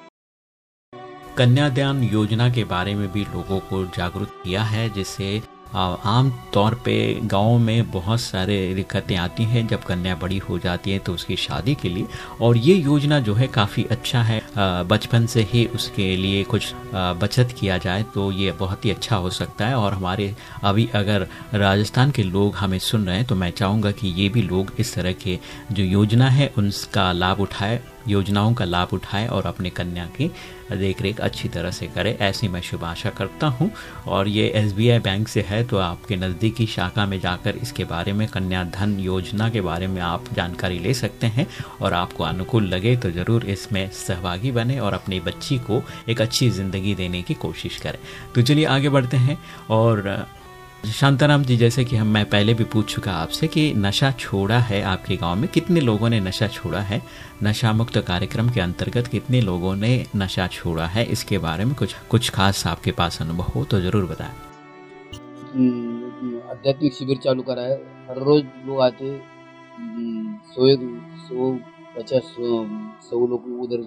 [SPEAKER 2] कन्यादान योजना के बारे में भी लोगों को जागरूक किया है, जिससे आम तौर पे गाँव में बहुत सारे दिक्कतें आती हैं। जब कन्या बड़ी हो जाती है तो उसकी शादी के लिए, और ये योजना जो है काफ़ी अच्छा है। बचपन से ही उसके लिए कुछ बचत किया जाए तो ये बहुत ही अच्छा हो सकता है। और हमारे, अभी अगर राजस्थान के लोग हमें सुन रहे हैं तो मैं चाहूँगा कि ये भी लोग इस तरह के जो योजना है उनका लाभ उठाए। योजनाओं का लाभ उठाए और अपने कन्या की देख रेख अच्छी तरह से करे, ऐसी मैं शुभ आशा करता हूँ। और ये SBI बैंक से है तो आपके नज़दीकी शाखा में जाकर इसके बारे में, कन्या धन योजना के बारे में आप जानकारी ले सकते हैं। और आपको अनुकूल लगे तो ज़रूर इसमें सहभागी बने और अपनी बच्ची को एक अच्छी ज़िंदगी देने की कोशिश करें। तो चलिए आगे बढ़ते हैं और शांताराम जी जैसे कि हम मैं पहले भी पूछ चुका आपसे कि नशा छोड़ा है आपके गाँव में? कितने लोगों ने नशा छोड़ा है? नशा मुक्त कार्यक्रम के अंतर्गत कितने लोगों ने नशा छोड़ा है? इसके बारे में कुछ कुछ खास आपके पास अनुभव हो तो ज़रूर बताएँ।
[SPEAKER 3] हम्म, आध्यात्मिक शिविर चालू करा है हर रोज लोग आते हम्म, सौ पचास सौ लोग उधर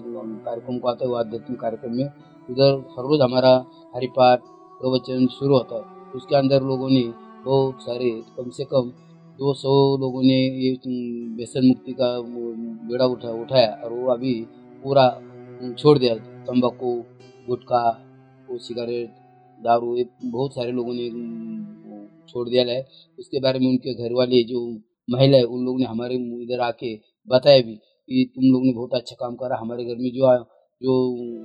[SPEAKER 3] कार्यक्रम को आते हैं आध्यात्मिक कार्यक्रम में। उधर हर रोज हमारा हरिपाठ प्रवचन शुरू होता है। उसके अंदर लोगों ने बहुत सारे, कम से कम दो सौ लोगों ने ये व्यसन मुक्ति का बेड़ा उठा, उठाया और वो अभी पूरा छोड़ दिया। तंबाकू, गुटखा, वो सिगरेट, दारू, ये बहुत सारे लोगों ने छोड़ दिया है। उसके बारे में उनके घर वाले जो महिला है, उन लोगों ने हमारे इधर आके बताया भी कि तुम लोग ने बहुत अच्छा काम करा। हमारे घर में जो जो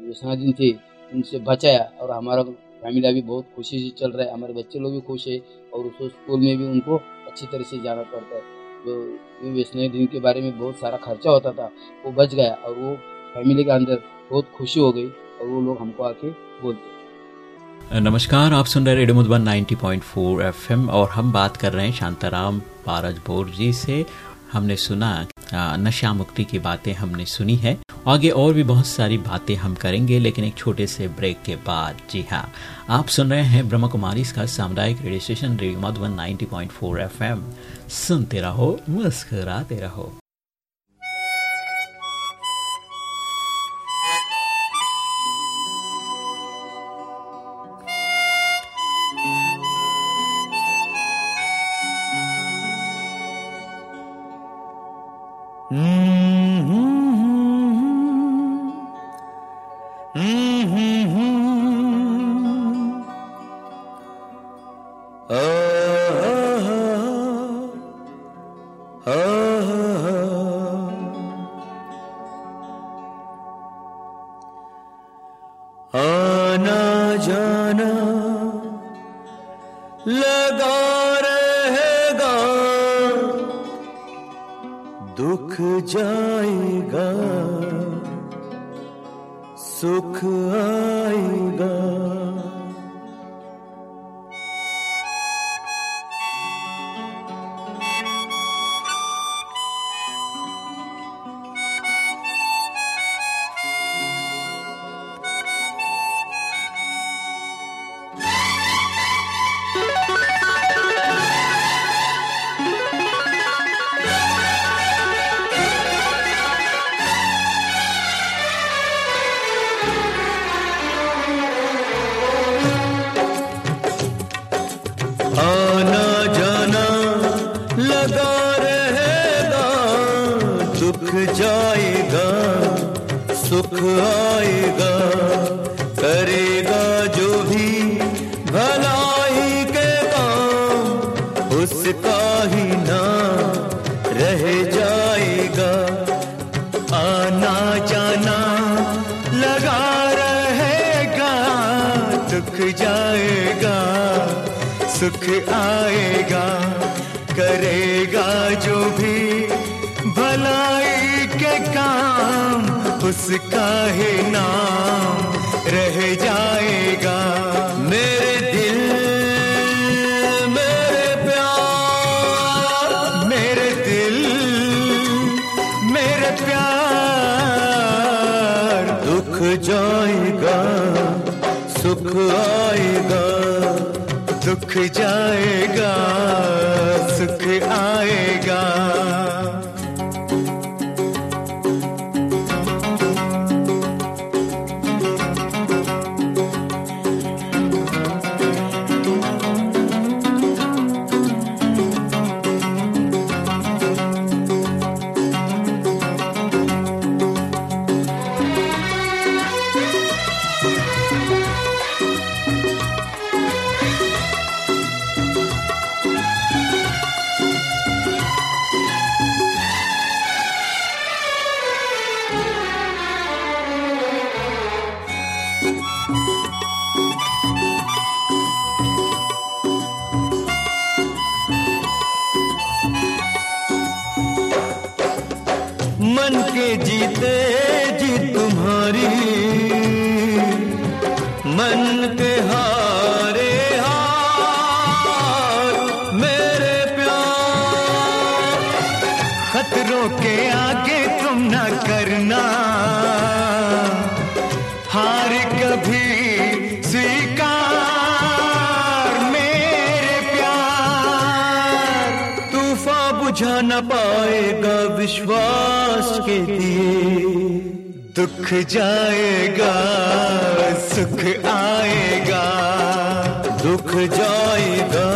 [SPEAKER 3] व्यसनाधीन थे, उनसे बचाया और हमारा फैमिली अभी बहुत खुशी से चल रहा है, हमारे बच्चे लोग भी खुश है और उस स्कूल में भी उनको अच्छी तरह से जाना पड़ता है। तो वैष्णव दिन के बारे में बहुत सारा खर्चा होता था, वो बच गया और वो फैमिली के अंदर बहुत खुशी हो गई और वो लोग हमको आके बोलते
[SPEAKER 2] नमस्कार, आप सुन रहे रेडियो मधुबन 90.4 एफएम और हम बात कर रहे हैं शांताराम पारज बोर जी से। हमने सुना नशा मुक्ति की बातें हमने सुनी है। आगे और भी बहुत सारी बातें हम करेंगे, लेकिन एक छोटे से ब्रेक के बाद। जी हाँ आप सुन रहे हैं ब्रह्म कुमारी इसका सामुदायिक radio station radio Madhuban 90.4 FM. सुनते रहो, मुस्कराते रहो।
[SPEAKER 5] Mm. जाएगा। दुख जाएगा सुख आएगा दुख जाएगा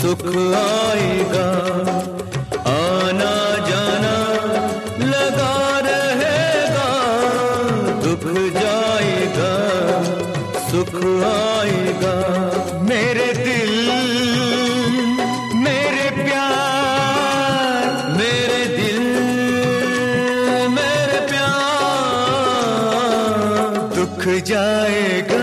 [SPEAKER 5] सुख आएगा। जाएगा।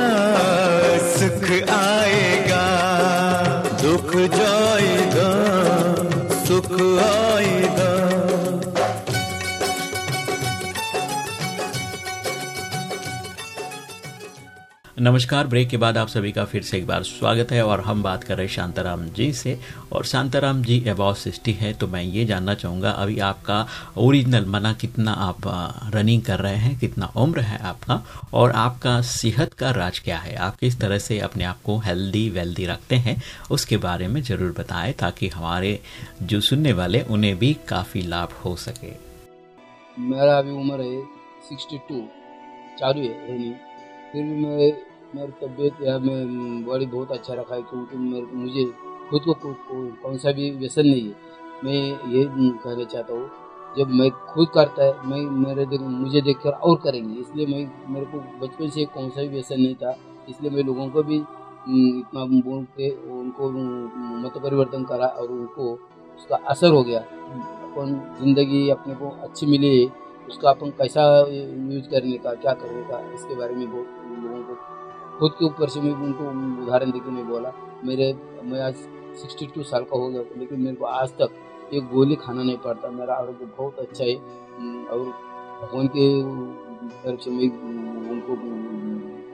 [SPEAKER 2] नमस्कार, ब्रेक के बाद आप सभी का फिर से एक बार स्वागत है और हम बात कर रहे हैं शांताराम जी से। और शांताराम जी अबाउट सिक्सटी है तो मैं ये जानना चाहूँगा, अभी आपका ओरिजिनल मना कितना आप रनिंग कर रहे हैं, कितना उम्र है आपका, और आपका सेहत का राज क्या है? आप किस तरह से अपने आप को हेल्दी वेल्दी रखते हैं, उसके बारे में ज़रूर बताएँ, ताकि हमारे जो सुनने वाले, उन्हें भी काफ़ी लाभ हो सके।
[SPEAKER 3] मेरा अभी उम्र है सिक्सटी टू चालू है फिर भी मैं मेरी तबीयत या मैं बॉडी बहुत अच्छा रखा है क्योंकि मेरे, मुझे खुद को कौन सा भी व्यसन नहीं है। मैं ये कहना चाहता हूँ, जब मैं खुद करता है, मैं, मेरे देख, मुझे देखकर और करेंगे। इसलिए मैं, मेरे को बचपन से कौन सा भी व्यसन नहीं था, इसलिए मैं लोगों को भी इतना बोल के उनको मत परिवर्तन करा और उनको उसका असर हो गया। अपन ज़िंदगी अपने को अच्छी मिली, उसका अपन कैसा यूज़ करने का, क्या करने का, इसके बारे में बहुत लोगों को खुद के ऊपर से मैं उनको उदाहरण देकर मैं बोला, मेरे, मैं आज सिक्सटी टू साल का हो गया, लेकिन मेरे को आज तक एक गोली खाना नहीं पड़ता, मेरा आरोग्य बहुत अच्छा है। और भगवान के तरफ़ से मैं उनको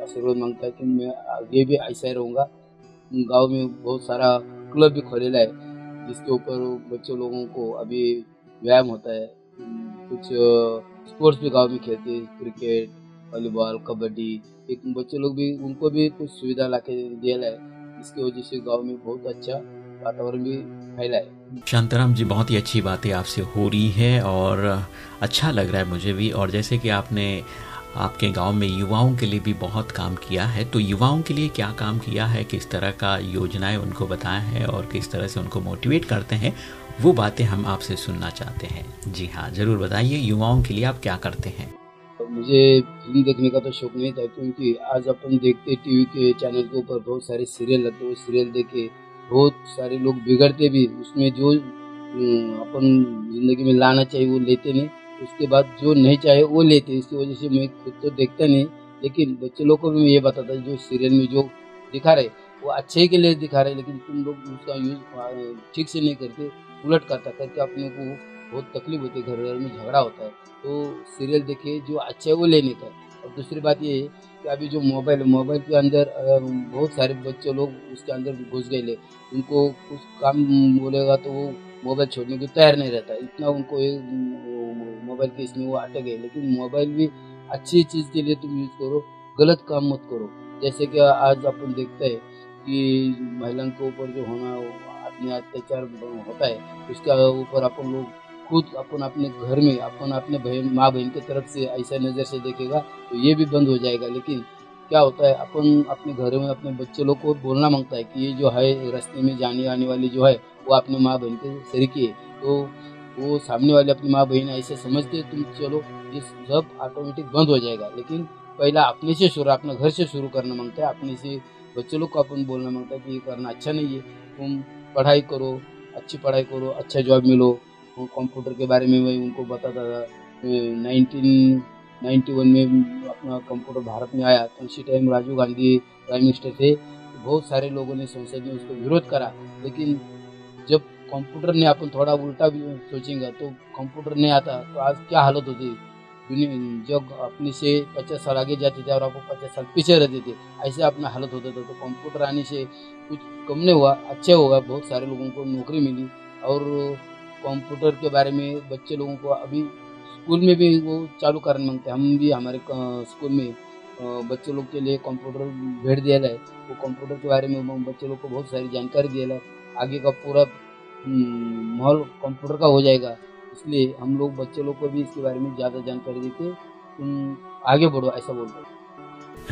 [SPEAKER 3] आशीर्वाद माँगता है कि मैं आगे भी ऐसा ही रहूँगा। गाँव में बहुत सारा क्लब भी खोलेला है, जिसके ऊपर बच्चों लोगों को अभी व्यायाम होता है। कुछ स्पोर्ट्स भी गाँव में खेलते हैं क्रिकेट वॉलीबॉल कबड्डी एक बच्चे लोग भी, उनको भी कुछ सुविधा ला के दिया है इसकी वजह से गाँव में बहुत अच्छा वातावरण भी फैला है।
[SPEAKER 2] शांताराम जी, बहुत ही अच्छी बातें आपसे हो रही है और अच्छा लग रहा है मुझे भी। और जैसे कि आपने, आपके गाँव में युवाओं के लिए भी बहुत काम किया है तो युवाओं के लिए क्या काम किया है? किस तरह का योजनाएँ उनको बताया है और किस तरह से उनको मोटिवेट करते हैं? वो बातें हम आपसे सुनना चाहते हैं। जी हाँ ज़रूर बताइए, युवाओं के लिए आप क्या करते हैं?
[SPEAKER 3] मुझे फ़िल्म देखने का तो शौक नहीं था, क्योंकि आज अपन देखते टीवी के चैनल के ऊपर बहुत सारे सीरियल लगते वो सीरियल देखे बहुत सारे लोग बिगड़ते भी, उसमें जो अपन ज़िंदगी में लाना चाहिए वो लेते नहीं, उसके बाद जो नहीं चाहे वो लेते, इसकी वजह से मैं खुद तो देखता नहीं। लेकिन बच्चे लोग को भी मैं ये बताता जो सीरियल में जो दिखा रहे, वो अच्छे के लिए दिखा रहे, लेकिन तुम लोग उसका यूज़ ठीक से नहीं करते, उलट करता, करके अपने को बहुत तकलीफ़ होती है घर घर में झगड़ा होता है। तो सीरियल देखिए, जो अच्छा है वो लेने का और दूसरी बात ये है कि अभी जो मोबाइल मोबाइल के अंदर बहुत सारे बच्चे लोग उसके अंदर घुस गए ले, उनको कुछ काम बोलेगा तो वो मोबाइल छोड़ने को तैयार नहीं रहता। इतना उनको मोबाइल के इसमें वो अटक गए। लेकिन मोबाइल भी अच्छी चीज़ के लिए तुम यूज़ करो, गलत काम मत करो। जैसे कि आज अपन देखते हैं कि महिलाओं के ऊपर जो होना, अपने अत्याचार होता है, उसके ऊपर अपन लोग खुद अपन अपने घर में, अपन अपने बहन, माँ बहन की तरफ़ से ऐसा नज़र से देखेगा तो ये भी बंद हो जाएगा। लेकिन क्या होता है, अपन अपने घर में अपने बच्चे लोग को बोलना माँगता है कि ये जो है, रास्ते में जाने आने वाली जो है, वो अपने माँ बहन के शरीकी है। तो वो सामने वाले अपनी माँ बहन ऐसे समझते तुम चलो, ये सब ऑटोमेटिक बंद हो जाएगा। लेकिन पहला अपने से शुरू, अपने घर से शुरू करना माँगता है, अपने से बच्चे लोग को अपन बोलना माँगता है कि ये करना अच्छा नहीं है। तुम पढ़ाई करो, अच्छी पढ़ाई करो अच्छा जॉब मिलो वो कंप्यूटर के बारे में मैं उनको बताता था। नाइनटीन नाइन्टी वन में अपना कंप्यूटर भारत में आया तो उसी time Rajiv Gandhi prime minister थे। बहुत सारे लोगों ने संसद में उसको विरोध करा, लेकिन जब कंप्यूटर ने अपन थोड़ा उल्टा भी सोचेंगे तो कंप्यूटर नहीं आता तो आज क्या हालत होती? जब अपने से पचास साल आगे जाते थे और आपको पचास साल पीछे रहते थे, ऐसे अपना हालत होता था। तो कंप्यूटर आने से कुछ कम नहीं हुआ अच्छा होगा बहुत सारे लोगों को नौकरी मिली और कंप्यूटर के बारे में बच्चे लोगों को अभी स्कूल में भी वो चालू करने मांगते हैं। हम भी हमारे स्कूल में बच्चे लोग के लिए कंप्यूटर भेज दिया है वो कंप्यूटर के बारे में बच्चे लोग को बहुत सारी जानकारी दिया है आगे का पूरा माहौल कंप्यूटर का हो जाएगा। इसलिए हम लोग बच्चे लोग को भी इसके बारे में ज़्यादा जानकारी देते तुम आगे बढ़ो, ऐसा बोलते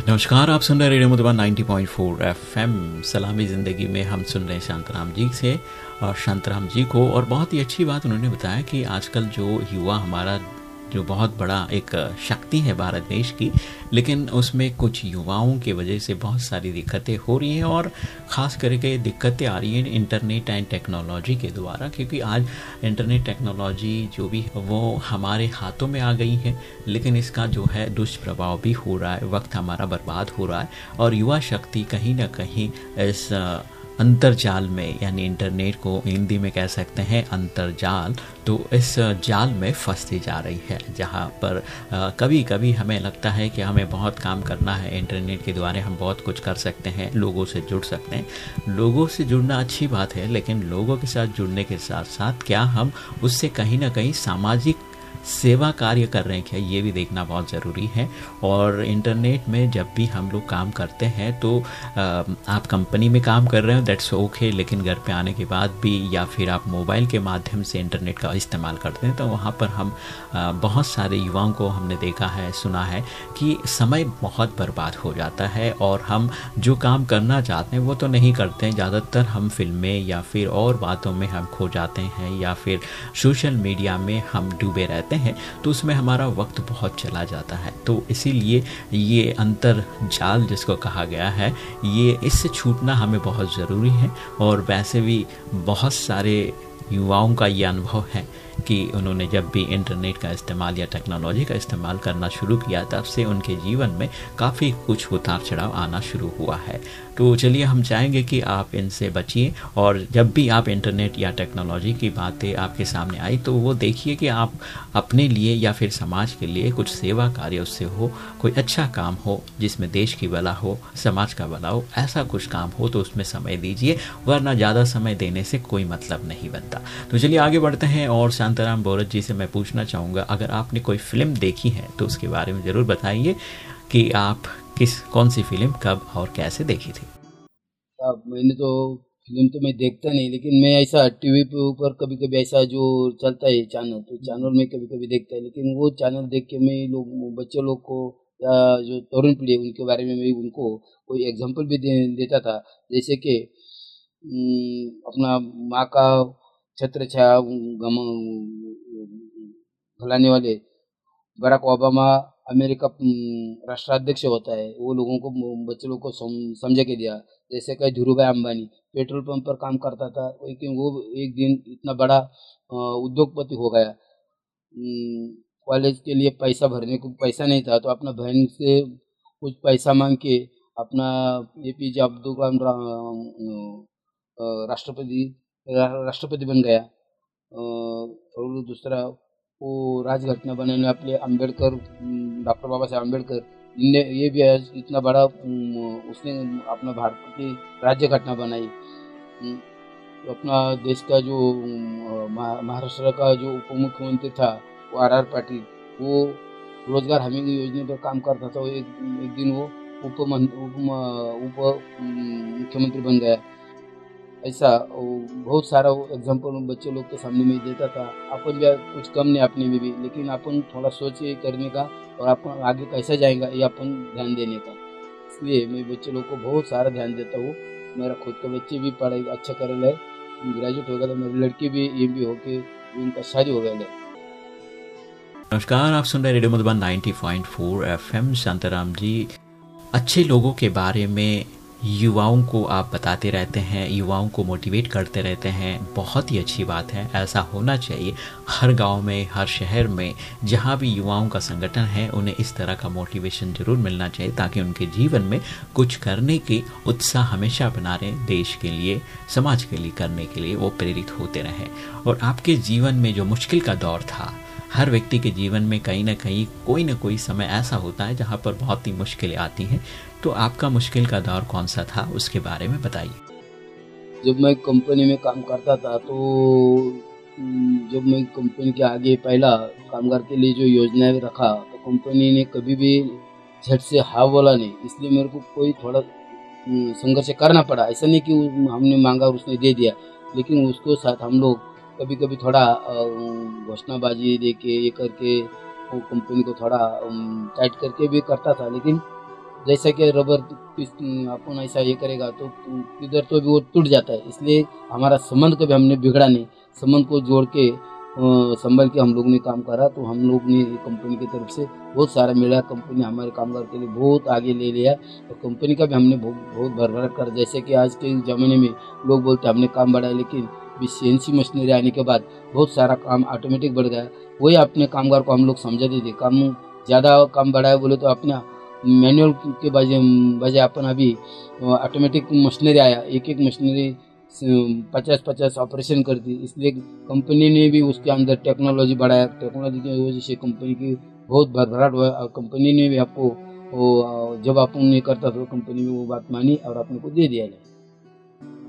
[SPEAKER 2] नमस्कार, आप सुन रहे हैं रेडियो मधुबन 90.4 एफएम। सलामी ज़िंदगी में हम सुन रहे हैं शांतराम जी से। शांतराम जी को, और बहुत ही अच्छी बात उन्होंने बताया कि आजकल जो युवा हमारा, जो बहुत बड़ा एक शक्ति है भारत देश की, लेकिन उसमें कुछ युवाओं की वजह से बहुत सारी दिक्कतें हो रही हैं और ख़ास करके दिक्कतें आ रही हैं इंटरनेट एंड टेक्नोलॉजी के द्वारा, क्योंकि आज इंटरनेट टेक्नोलॉजी जो भी वो हमारे हाथों में आ गई है, लेकिन इसका जो है दुष्प्रभाव भी हो रहा है, वक्त हमारा बर्बाद हो रहा है, और युवा शक्ति कहीं ना कहीं इस अंतरजाल में, यानी इंटरनेट को हिंदी में कह सकते हैं अंतरजाल तो इस जाल में फंसती जा रही है, जहाँ पर कभी कभी हमें लगता है कि हमें बहुत काम करना है, इंटरनेट के द्वारा हम बहुत कुछ कर सकते हैं, लोगों से जुड़ सकते हैं। लोगों से जुड़ना अच्छी बात है, लेकिन लोगों के साथ जुड़ने के साथ साथ क्या हम उससे कहीं ना कहीं सामाजिक सेवा कार्य कर रहे हैं। क्या ये भी देखना बहुत ज़रूरी है। और इंटरनेट में जब भी हम लोग काम करते हैं तो आप कंपनी में काम कर रहे हो दैट्स ओके लेकिन घर पे आने के बाद भी या फिर आप मोबाइल के माध्यम से इंटरनेट का इस्तेमाल करते हैं तो वहाँ पर हम बहुत सारे युवाओं को हमने देखा है, सुना है कि समय बहुत बर्बाद हो जाता है और हम जो काम करना चाहते हैं, वो तो नहीं करते हैं। ज़्यादातर हम फ़िल्में या फिर और बातों में हम खो जाते हैं या फिर सोशल मीडिया में हम डूबे रहते हैं तो उसमें हमारा वक्त बहुत चला जाता है। तो इसीलिए ये अंतर जाल जिसको कहा गया है, ये इससे छूटना हमें बहुत ज़रूरी है। और वैसे भी बहुत सारे युवाओं का ये अनुभव है कि उन्होंने जब भी इंटरनेट का इस्तेमाल या टेक्नोलॉजी का इस्तेमाल करना शुरू किया, तब से उनके जीवन में काफ़ी कुछ उतार चढ़ाव आना शुरू हुआ है। तो चलिए हम चाहेंगे कि आप इनसे बचिए और जब भी आप इंटरनेट या टेक्नोलॉजी की बातें आपके सामने आई तो वो देखिए कि आप अपने लिए या फिर समाज के लिए कुछ सेवा कार्य उससे हो, कोई अच्छा काम हो, जिसमें देश की भला हो, समाज का भला हो, ऐसा कुछ काम हो तो उसमें समय दीजिए, वरना ज़्यादा समय देने से कोई मतलब नहीं बनता। तो चलिए आगे बढ़ते हैं और शांताराम बोरत जी से मैं पूछना चाहूँगा, अगर आपने कोई फ़िल्म देखी है तो उसके बारे में ज़रूर बताइए कि आप किस कौन सी फ़िल्म कब और कैसे देखी थी?
[SPEAKER 3] अब मैंने तो फ़िल्म तो मैं देखता नहीं लेकिन मैं ऐसा टीवी पे ऊपर कभी कभी ऐसा जो चलता है चैनल तो चैनल में कभी कभी देखता है लेकिन वो चैनल देख के मैं लोग बच्चे लोग को या जो तरुण पीढ़ी है उनके बारे में मैं उनको कोई एग्ज़ाम्पल भी दे, देता था। जैसे कि अपना माँ का छत्र छाया फैलाने वाले बराक ओबामा अमेरिका राष्ट्राध्यक्ष होता है, वो लोगों को बच्चे लोग को समझा के दिया। जैसे कि धीरू भाई अम्बानी पेट्रोल पंप पर काम करता था लेकिन वो एक दिन इतना बड़ा उद्योगपति हो गया। कॉलेज के लिए पैसा भरने को, पैसा नहीं था तो अपना बहन से कुछ पैसा मांग के अपना ए पी जे अब्दुल कलाम राष्ट्रपति राष्ट्रपति बन गया। और दूसरा राजघटना बनाने अपने अंबेडकर डॉक्टर बाबा साहेब अंबेडकर इनने ये भी आज इतना बड़ा उसने अपना भारत की राज्य घटना बनाई तो अपना देश का जो महाराष्ट्र का जो उप मुख्यमंत्री था, वो आर आर पाटिल, वो रोज़गार हमी योजना पर काम करता था। वो एक एक दिन वो उप उप मुख्यमंत्री बन गया। ऐसा बहुत सारा एग्ज़ाम्पल बच्चे लोग के सामने में देता था। अपन भी कुछ कम नहीं अपने में भी। लेकिन अपन थोड़ा सोचे करने का और अपन आगे कैसा जाएगा, ये अपन ध्यान देने का। इसलिए मैं बच्चे लोग को बहुत सारा ध्यान देता हूँ। मेरा खुद का बच्चे भी पढ़ाई अच्छा करे लाए ग्रेजुएट हो गया तो मेरी लड़की भी एम बी होके उनका शादी हो गया
[SPEAKER 2] नमस्कार, आप सुन रहे रेडियो मधुबन 90.4 एफएम। शांताराम जी, अच्छे लोगों के बारे में युवाओं को आप बताते रहते हैं, युवाओं को मोटिवेट करते रहते हैं, बहुत ही अच्छी बात है, ऐसा होना चाहिए। हर गाँव में, हर शहर में जहाँ भी युवाओं का संगठन है, उन्हें इस तरह का मोटिवेशन ज़रूर मिलना चाहिए ताकि उनके जीवन में कुछ करने की उत्साह हमेशा बना रहे, देश के लिए, समाज के लिए, करने के लिए वो प्रेरित होते रहें। और आपके जीवन में जो मुश्किल का दौर था, हर व्यक्ति के जीवन में कहीं ना कहीं, कोई ना कोई समय ऐसा होता है जहाँ पर बहुत ही मुश्किलें आती हैं। तो आपका मुश्किल का दौर कौन सा था, उसके बारे में बताइए।
[SPEAKER 3] जब मैं कंपनी में काम करता था तो जब मैं कंपनी के आगे पहला कामगार के लिए जो योजना रखा तो कंपनी ने कभी भी झट से हाँ बोला नहीं। इसलिए मेरे को कोई थोड़ा संघर्ष करना पड़ा। ऐसा नहीं कि हमने मांगा और उसने दे दिया, लेकिन उसको साथ हम लोग कभी कभी थोड़ा घोषणाबाजी दे के, ये करके, वो कंपनी को थोड़ा टाइट करके भी करता था, लेकिन जैसा कि रबर अपन ऐसा ये करेगा तो इधर तो भी वो टूट जाता है। इसलिए हमारा संबंध कभी हमने बिगड़ा नहीं। संबंध को जोड़ के संभल के हम लोग ने काम करा तो हम लोग ने कंपनी की तरफ़ से बहुत सारा मिला। कंपनी हमारे कामगार के लिए बहुत आगे ले लिया। और कंपनी का भी हमने बहुत बहुत भर कर जैसे कि आज के ज़माने में लोग बोलते हमने काम बढ़ाया लेकिन भी सी मशीनरी आने के बाद बहुत सारा काम ऑटोमेटिक बढ़ गया। वही अपने कामगार को हम लोग समझा देते काम ज़्यादा काम बढ़ाया बोले तो अपना मैनुअल के बजे बजाय अपन अभी ऑटोमेटिक मशीनरी आया। एक एक मशीनरी पचास पचास ऑपरेशन करती इसलिए कंपनी ने भी उसके अंदर टेक्नोलॉजी बढ़ाया। टेक्नोलॉजी की वजह से कंपनी की बहुत भरभराट हुआ और कंपनी ने भी आपको जब आप नहीं करता तो कंपनी में वो बात मानी और आपने को दे दिया जाए।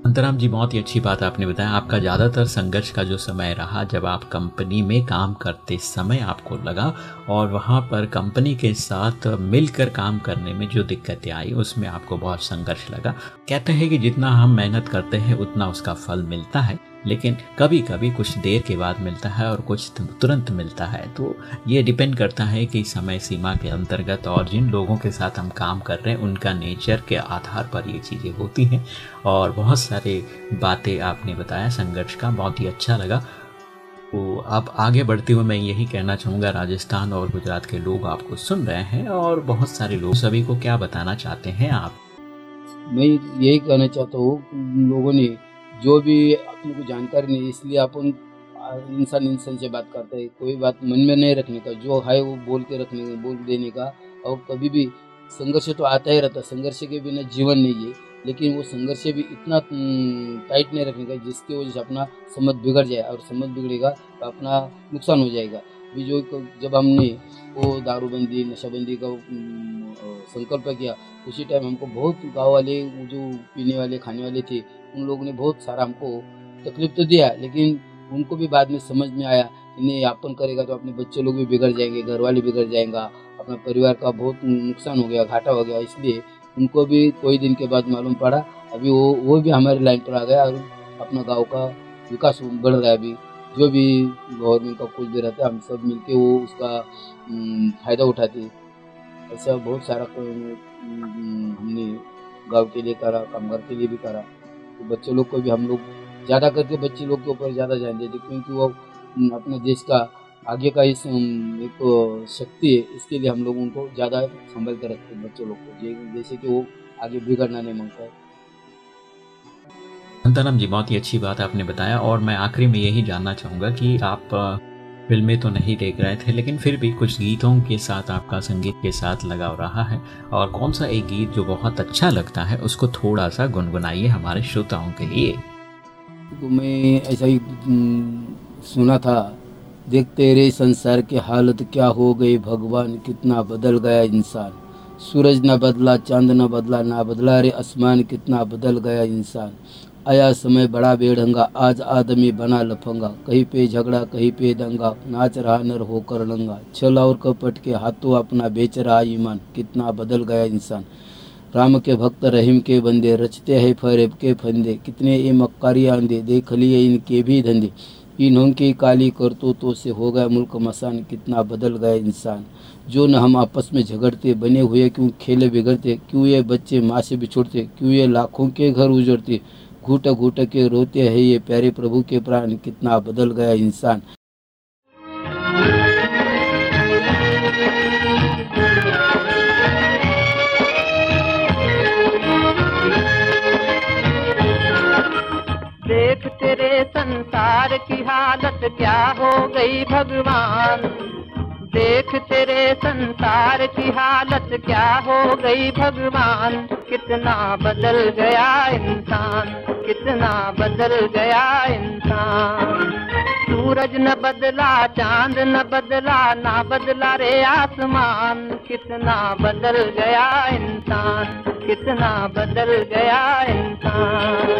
[SPEAKER 2] अंतराम जी, बहुत ही अच्छी बात आपने बताया। आपका ज़्यादातर संघर्ष का जो समय रहा, जब आप कंपनी में काम करते समय आपको लगा और वहाँ पर कंपनी के साथ मिलकर काम करने में जो दिक्कतें आई, उसमें आपको बहुत संघर्ष लगा। कहते हैं कि जितना हम मेहनत करते हैं, उतना उसका फल मिलता है। लेकिन कभी कभी कुछ देर के बाद मिलता है और कुछ तुरंत मिलता है। तो ये डिपेंड करता है कि समय सीमा के अंतर्गत और जिन लोगों के साथ हम काम कर रहे हैं, उनका नेचर के आधार पर ये चीज़ें होती हैं। और बहुत सारे बातें आपने बताया, संघर्ष का बहुत ही अच्छा लगा। तो आप आगे बढ़ते हुए मैं यही कहना चाहूँगा, राजस्थान और गुजरात के लोग आपको सुन रहे हैं और बहुत सारे लोग सभी को क्या बताना चाहते हैं आप?
[SPEAKER 3] मैं यही कहना चाहता हूँ लोगों ने जो भी अपने को जानकारी नहीं, इसलिए अपन इंसान इंसान से बात करता है। कोई बात मन में नहीं रखने का, जो है वो बोल के रखने का, बोल देने का। और कभी भी संघर्ष तो आता ही रहता संघर्ष के बिना जीवन नहीं है। लेकिन वो संघर्ष भी इतना टाइट नहीं रखने का, जिसकी वजह से अपना समझ बिगड़ जाए। और समझ बिगड़ेगा तो अपना नुकसान हो जाएगा। अभी जो जब हमने वो दारूबंदी, नशाबंदी का संकल्प किया। उसी टाइम हमको बहुत गाँव वाले जो पीने वाले, खाने वाले थे, उन लोगों ने बहुत सारा हमको तकलीफ़ तो दिया, लेकिन उनको भी बाद में समझ में आया इन्हें यापन करेगा तो अपने बच्चे लोग भी बिगड़ जाएँगे घर वाले बिगड़ जाएँगा, अपना परिवार का बहुत नुकसान हो गया, घाटा हो गया। इसलिए उनको भी कोई दिन के बाद मालूम पड़ा। अभी वो वो भी हमारे लाइन पर आ गया और अपना गाँव का विकास बढ़ रहा है अभी। जो भी गवर्नमेंट का कुछ भी रहता है हम सब मिलके वो उसका फ़ायदा उठाते। ऐसा बहुत सारा हमने गाँव के लिए करा, कामगार के लिए भी करा। तो बच्चे लोग को भी हम लोग ज़्यादा करके बच्चे लोग के ऊपर ज़्यादा ध्यान देते, क्योंकि वो अपने देश का आगे का इस एक शक्ति है, इसके लिए हम लोग उनको ज़्यादा संभल कर रखते हैं बच्चों लोग को। जैसे कि वो आगे बिगड़ना नहीं माँगता है।
[SPEAKER 2] अंतरम जी, बहुत ही अच्छी बात आपने बताया और मैं आखिरी में यही जानना चाहूँगा कि आप फ़िल्में तो नहीं देख रहे थे, लेकिन फिर भी कुछ गीतों के साथ, आपका संगीत के साथ लगाव रहा है और कौन सा एक गीत जो बहुत अच्छा लगता है, उसको थोड़ा सा गुनगुनाइए हमारे श्रोताओं के लिए।
[SPEAKER 3] मैं ऐसा ही सुना था, देख तेरे संसार की हालत क्या हो गई, भगवान कितना बदल गया इंसान। सूरज ना बदला, चाँद ना बदला ना बदला, रे आसमान कितना बदल गया इंसान। आया समय बड़ा बेढंगा, आज आदमी बना लफंगा। कहीं पे झगड़ा, कहीं पे दंगा, नाच रहा नर होकर लंगा। छल और कपट के हाथों अपना बेच रहा ईमान, कितना बदल गया इंसान। राम के भक्त, रहीम के बंदे, रचते हैं फरेब के फंदे। कितने ये मक्कारी आंधे, देख लिए इनके भी धंधे। इन्हों की काली करतूतों से हो गया मुल्क मसान, कितना बदल गया इंसान। जो न हम आपस में झगड़ते, बने हुए, क्यों खेले बिगड़ते, क्यों ये बच्चे माँ से बिछुड़ते, क्यों ये लाखों के घर उजड़ते घूट घूट के रोते हैं ये प्यारे प्रभु के प्राण। कितना बदल गया इंसान।
[SPEAKER 6] देख तेरे संसार की हालत क्या हो गई भगवान। देख तेरे संसार की हालत क्या हो गई भगवान? कितना बदल गया इंसान, कितना बदल गया इंसान। सूरज न बदला, चाँद न बदला, ना बदला रे आसमान। कितना बदल गया इंसान, कितना बदल गया इंसान।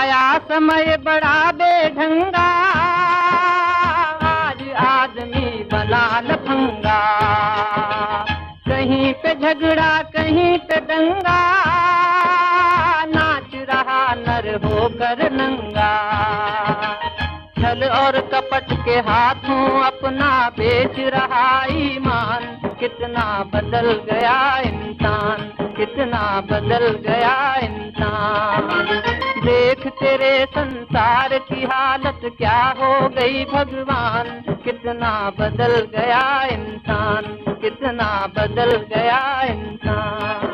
[SPEAKER 6] आया समय बड़ा बेढंगा। आज आदमी बला लफंगा। कहीं पे झगड़ा, कहीं पे दंगा। नाच रहा नर होकर नंगा। और कपट के हाथों अपना बेच रहा ईमान। कितना बदल गया इंसान, कितना बदल गया इंसान। देख तेरे संसार की हालत क्या हो गई भगवान। कितना बदल गया इंसान, कितना बदल गया इंसान।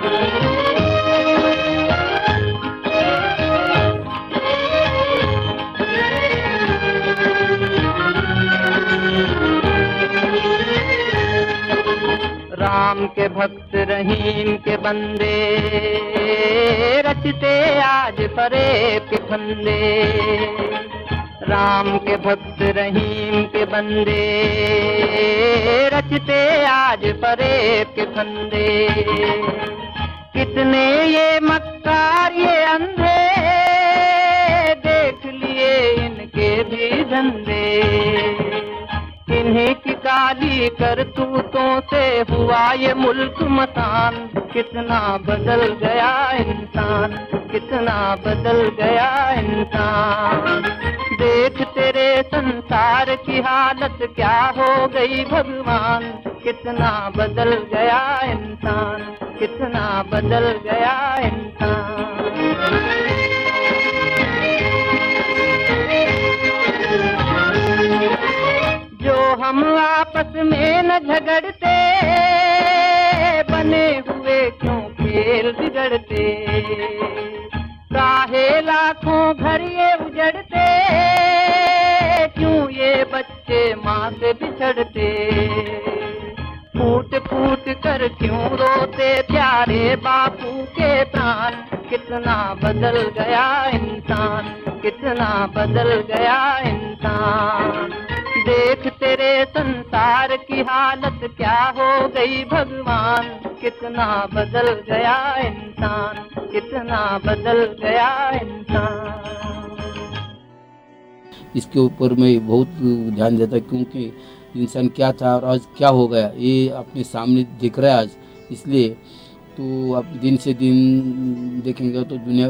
[SPEAKER 6] राम के भक्त रहीम के बंदे। रचते आज परे के फंदे। राम के भक्त रहीम के बंदे। रचते आज परे के फंदे। कितने ये मक्कार, ये अंधे। देख लिए इनके भी धंधे। इन्हीं काली करतूतों से हुआ ये मुल्क मसान कितना बदल गया इंसान, कितना बदल गया इंसान। देख तेरे संसार की हालत क्या हो गई भगवान। कितना बदल गया इंसान, कितना बदल गया इंसान। हम आपस में न झगड़ते, बने हुए क्यों खेल बिगड़ते? काहे लाखों घर ये उजड़ते, क्यों ये बच्चे माँ से बिछड़ते? फूट फूट कर क्यों रोते प्यारे बापू के प्राण? कितना बदल गया इंसान, कितना बदल गया इंसान। देख तेरे संसार की हालत क्या हो गई भगवान। कितना बदल गया इंसान, कितना बदल गया इंसान।
[SPEAKER 3] इसके ऊपर मैं बहुत ध्यान देता क्योंकि इंसान क्या था और आज क्या हो गया, ये अपने सामने दिख रहा है आज। इसलिए तो आप दिन से दिन देखेंगे तो दुनिया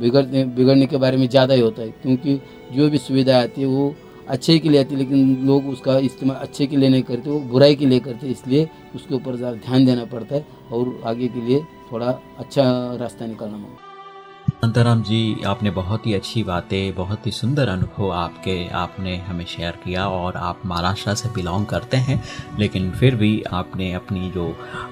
[SPEAKER 3] बिगड़ने बिगड़ने के बारे में ज़्यादा ही होता है, क्योंकि जो भी सुविधा आती है, वो अच्छे के लिए आती है, लेकिन लोग उसका इस्तेमाल अच्छे के लिए नहीं करते, वो बुराई के लिए करते इसलिए उसके ऊपर ज़्यादा ध्यान देना पड़ता है और आगे के लिए थोड़ा अच्छा रास्ता निकालना होगा।
[SPEAKER 2] अंतराम जी, आपने बहुत ही अच्छी बातें, बहुत ही सुंदर अनुभव आपके, आपने हमें शेयर किया और आप महाराष्ट्र से बिलोंग करते हैं, लेकिन फिर भी आपने अपनी जो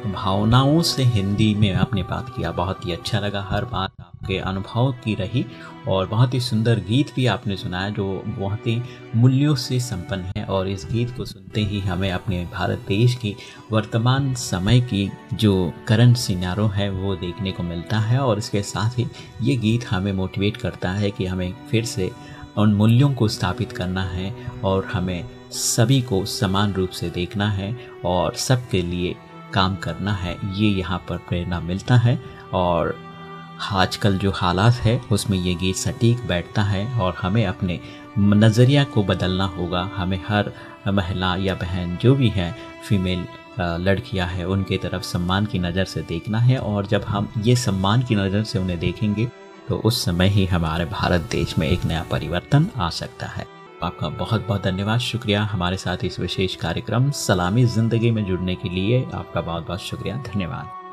[SPEAKER 2] भावनाओं से हिंदी में आपने बात किया, बहुत ही अच्छा लगा, हर बात आपके अनुभव की रही और बहुत ही सुंदर गीत भी आपने सुनाया जो बहुत ही मूल्यों से संपन्न है और इस गीत को सुनते ही हमें अपने भारत देश की वर्तमान समय की जो करंट सिनारो है वो देखने को मिलता है और इसके साथ ही ये गीत हमें मोटिवेट करता है कि हमें फिर से उन मूल्यों को स्थापित करना है और हमें सभी को समान रूप से देखना है और सबके लिए काम करना है, ये यहाँ पर प्रेरणा मिलता है और आजकल जो हालात है, उसमें ये गीत सटीक बैठता है और हमें अपने नज़रिया को बदलना होगा। हमें हर महिला या बहन जो भी है फीमेल लड़कियाँ हैं, उनके तरफ़ सम्मान की नज़र से देखना है और जब हम ये सम्मान की नज़र से उन्हें देखेंगे तो उस समय ही हमारे भारत देश में एक नया परिवर्तन आ सकता है। आपका बहुत बहुत धन्यवाद। शुक्रिया हमारे साथ इस विशेष कार्यक्रम सलामी ज़िंदगी में जुड़ने के लिए। आपका बहुत बहुत शुक्रिया। धन्यवाद।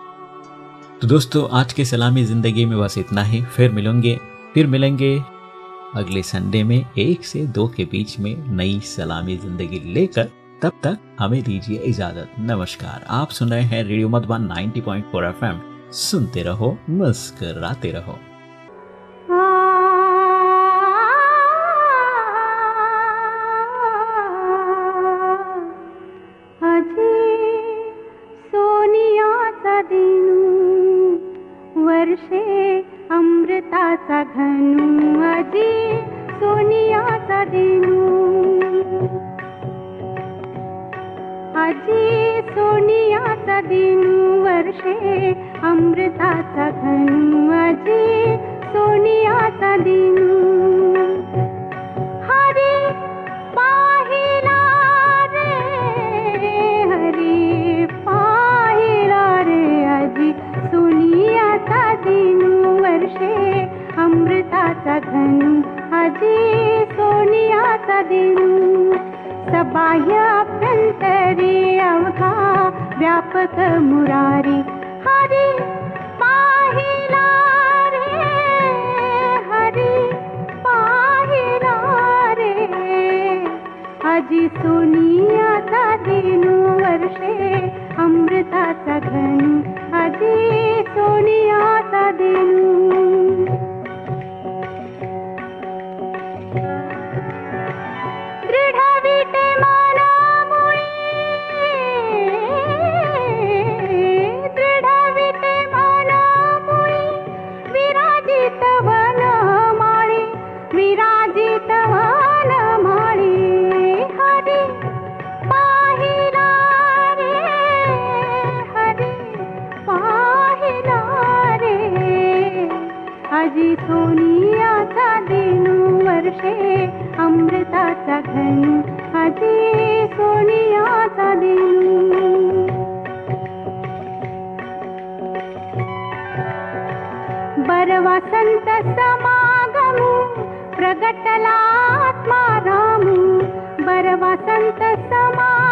[SPEAKER 2] तो दोस्तों, आज के सलामी ज़िंदगी में बस इतना ही। फिर मिलेंगे फिर मिलेंगे अगले संडे में एक से दो के बीच में नई सलामी ज़िंदगी लेकर। तब तक हमें दीजिए इजाज़त। नमस्कार, आप सुन रहे हैं रेडियो मधुबन 90.4 एफएम। सुनते रहो, मुस्कराते रहो।
[SPEAKER 7] घनु अजी सोन्या अजी सुनया दिं वर्षे अमृता तघनु अजी सोन्यादि सोनियाचा दिनू सबाह्य अभ्यंतरी अवघा व्यापक मुरारी। हरी पाहिला रे हरी पाहिला रे अजी सोनियाचा दिनू वर्षे अमृताचा घनू सकलात्मा रामु बरवा ब समा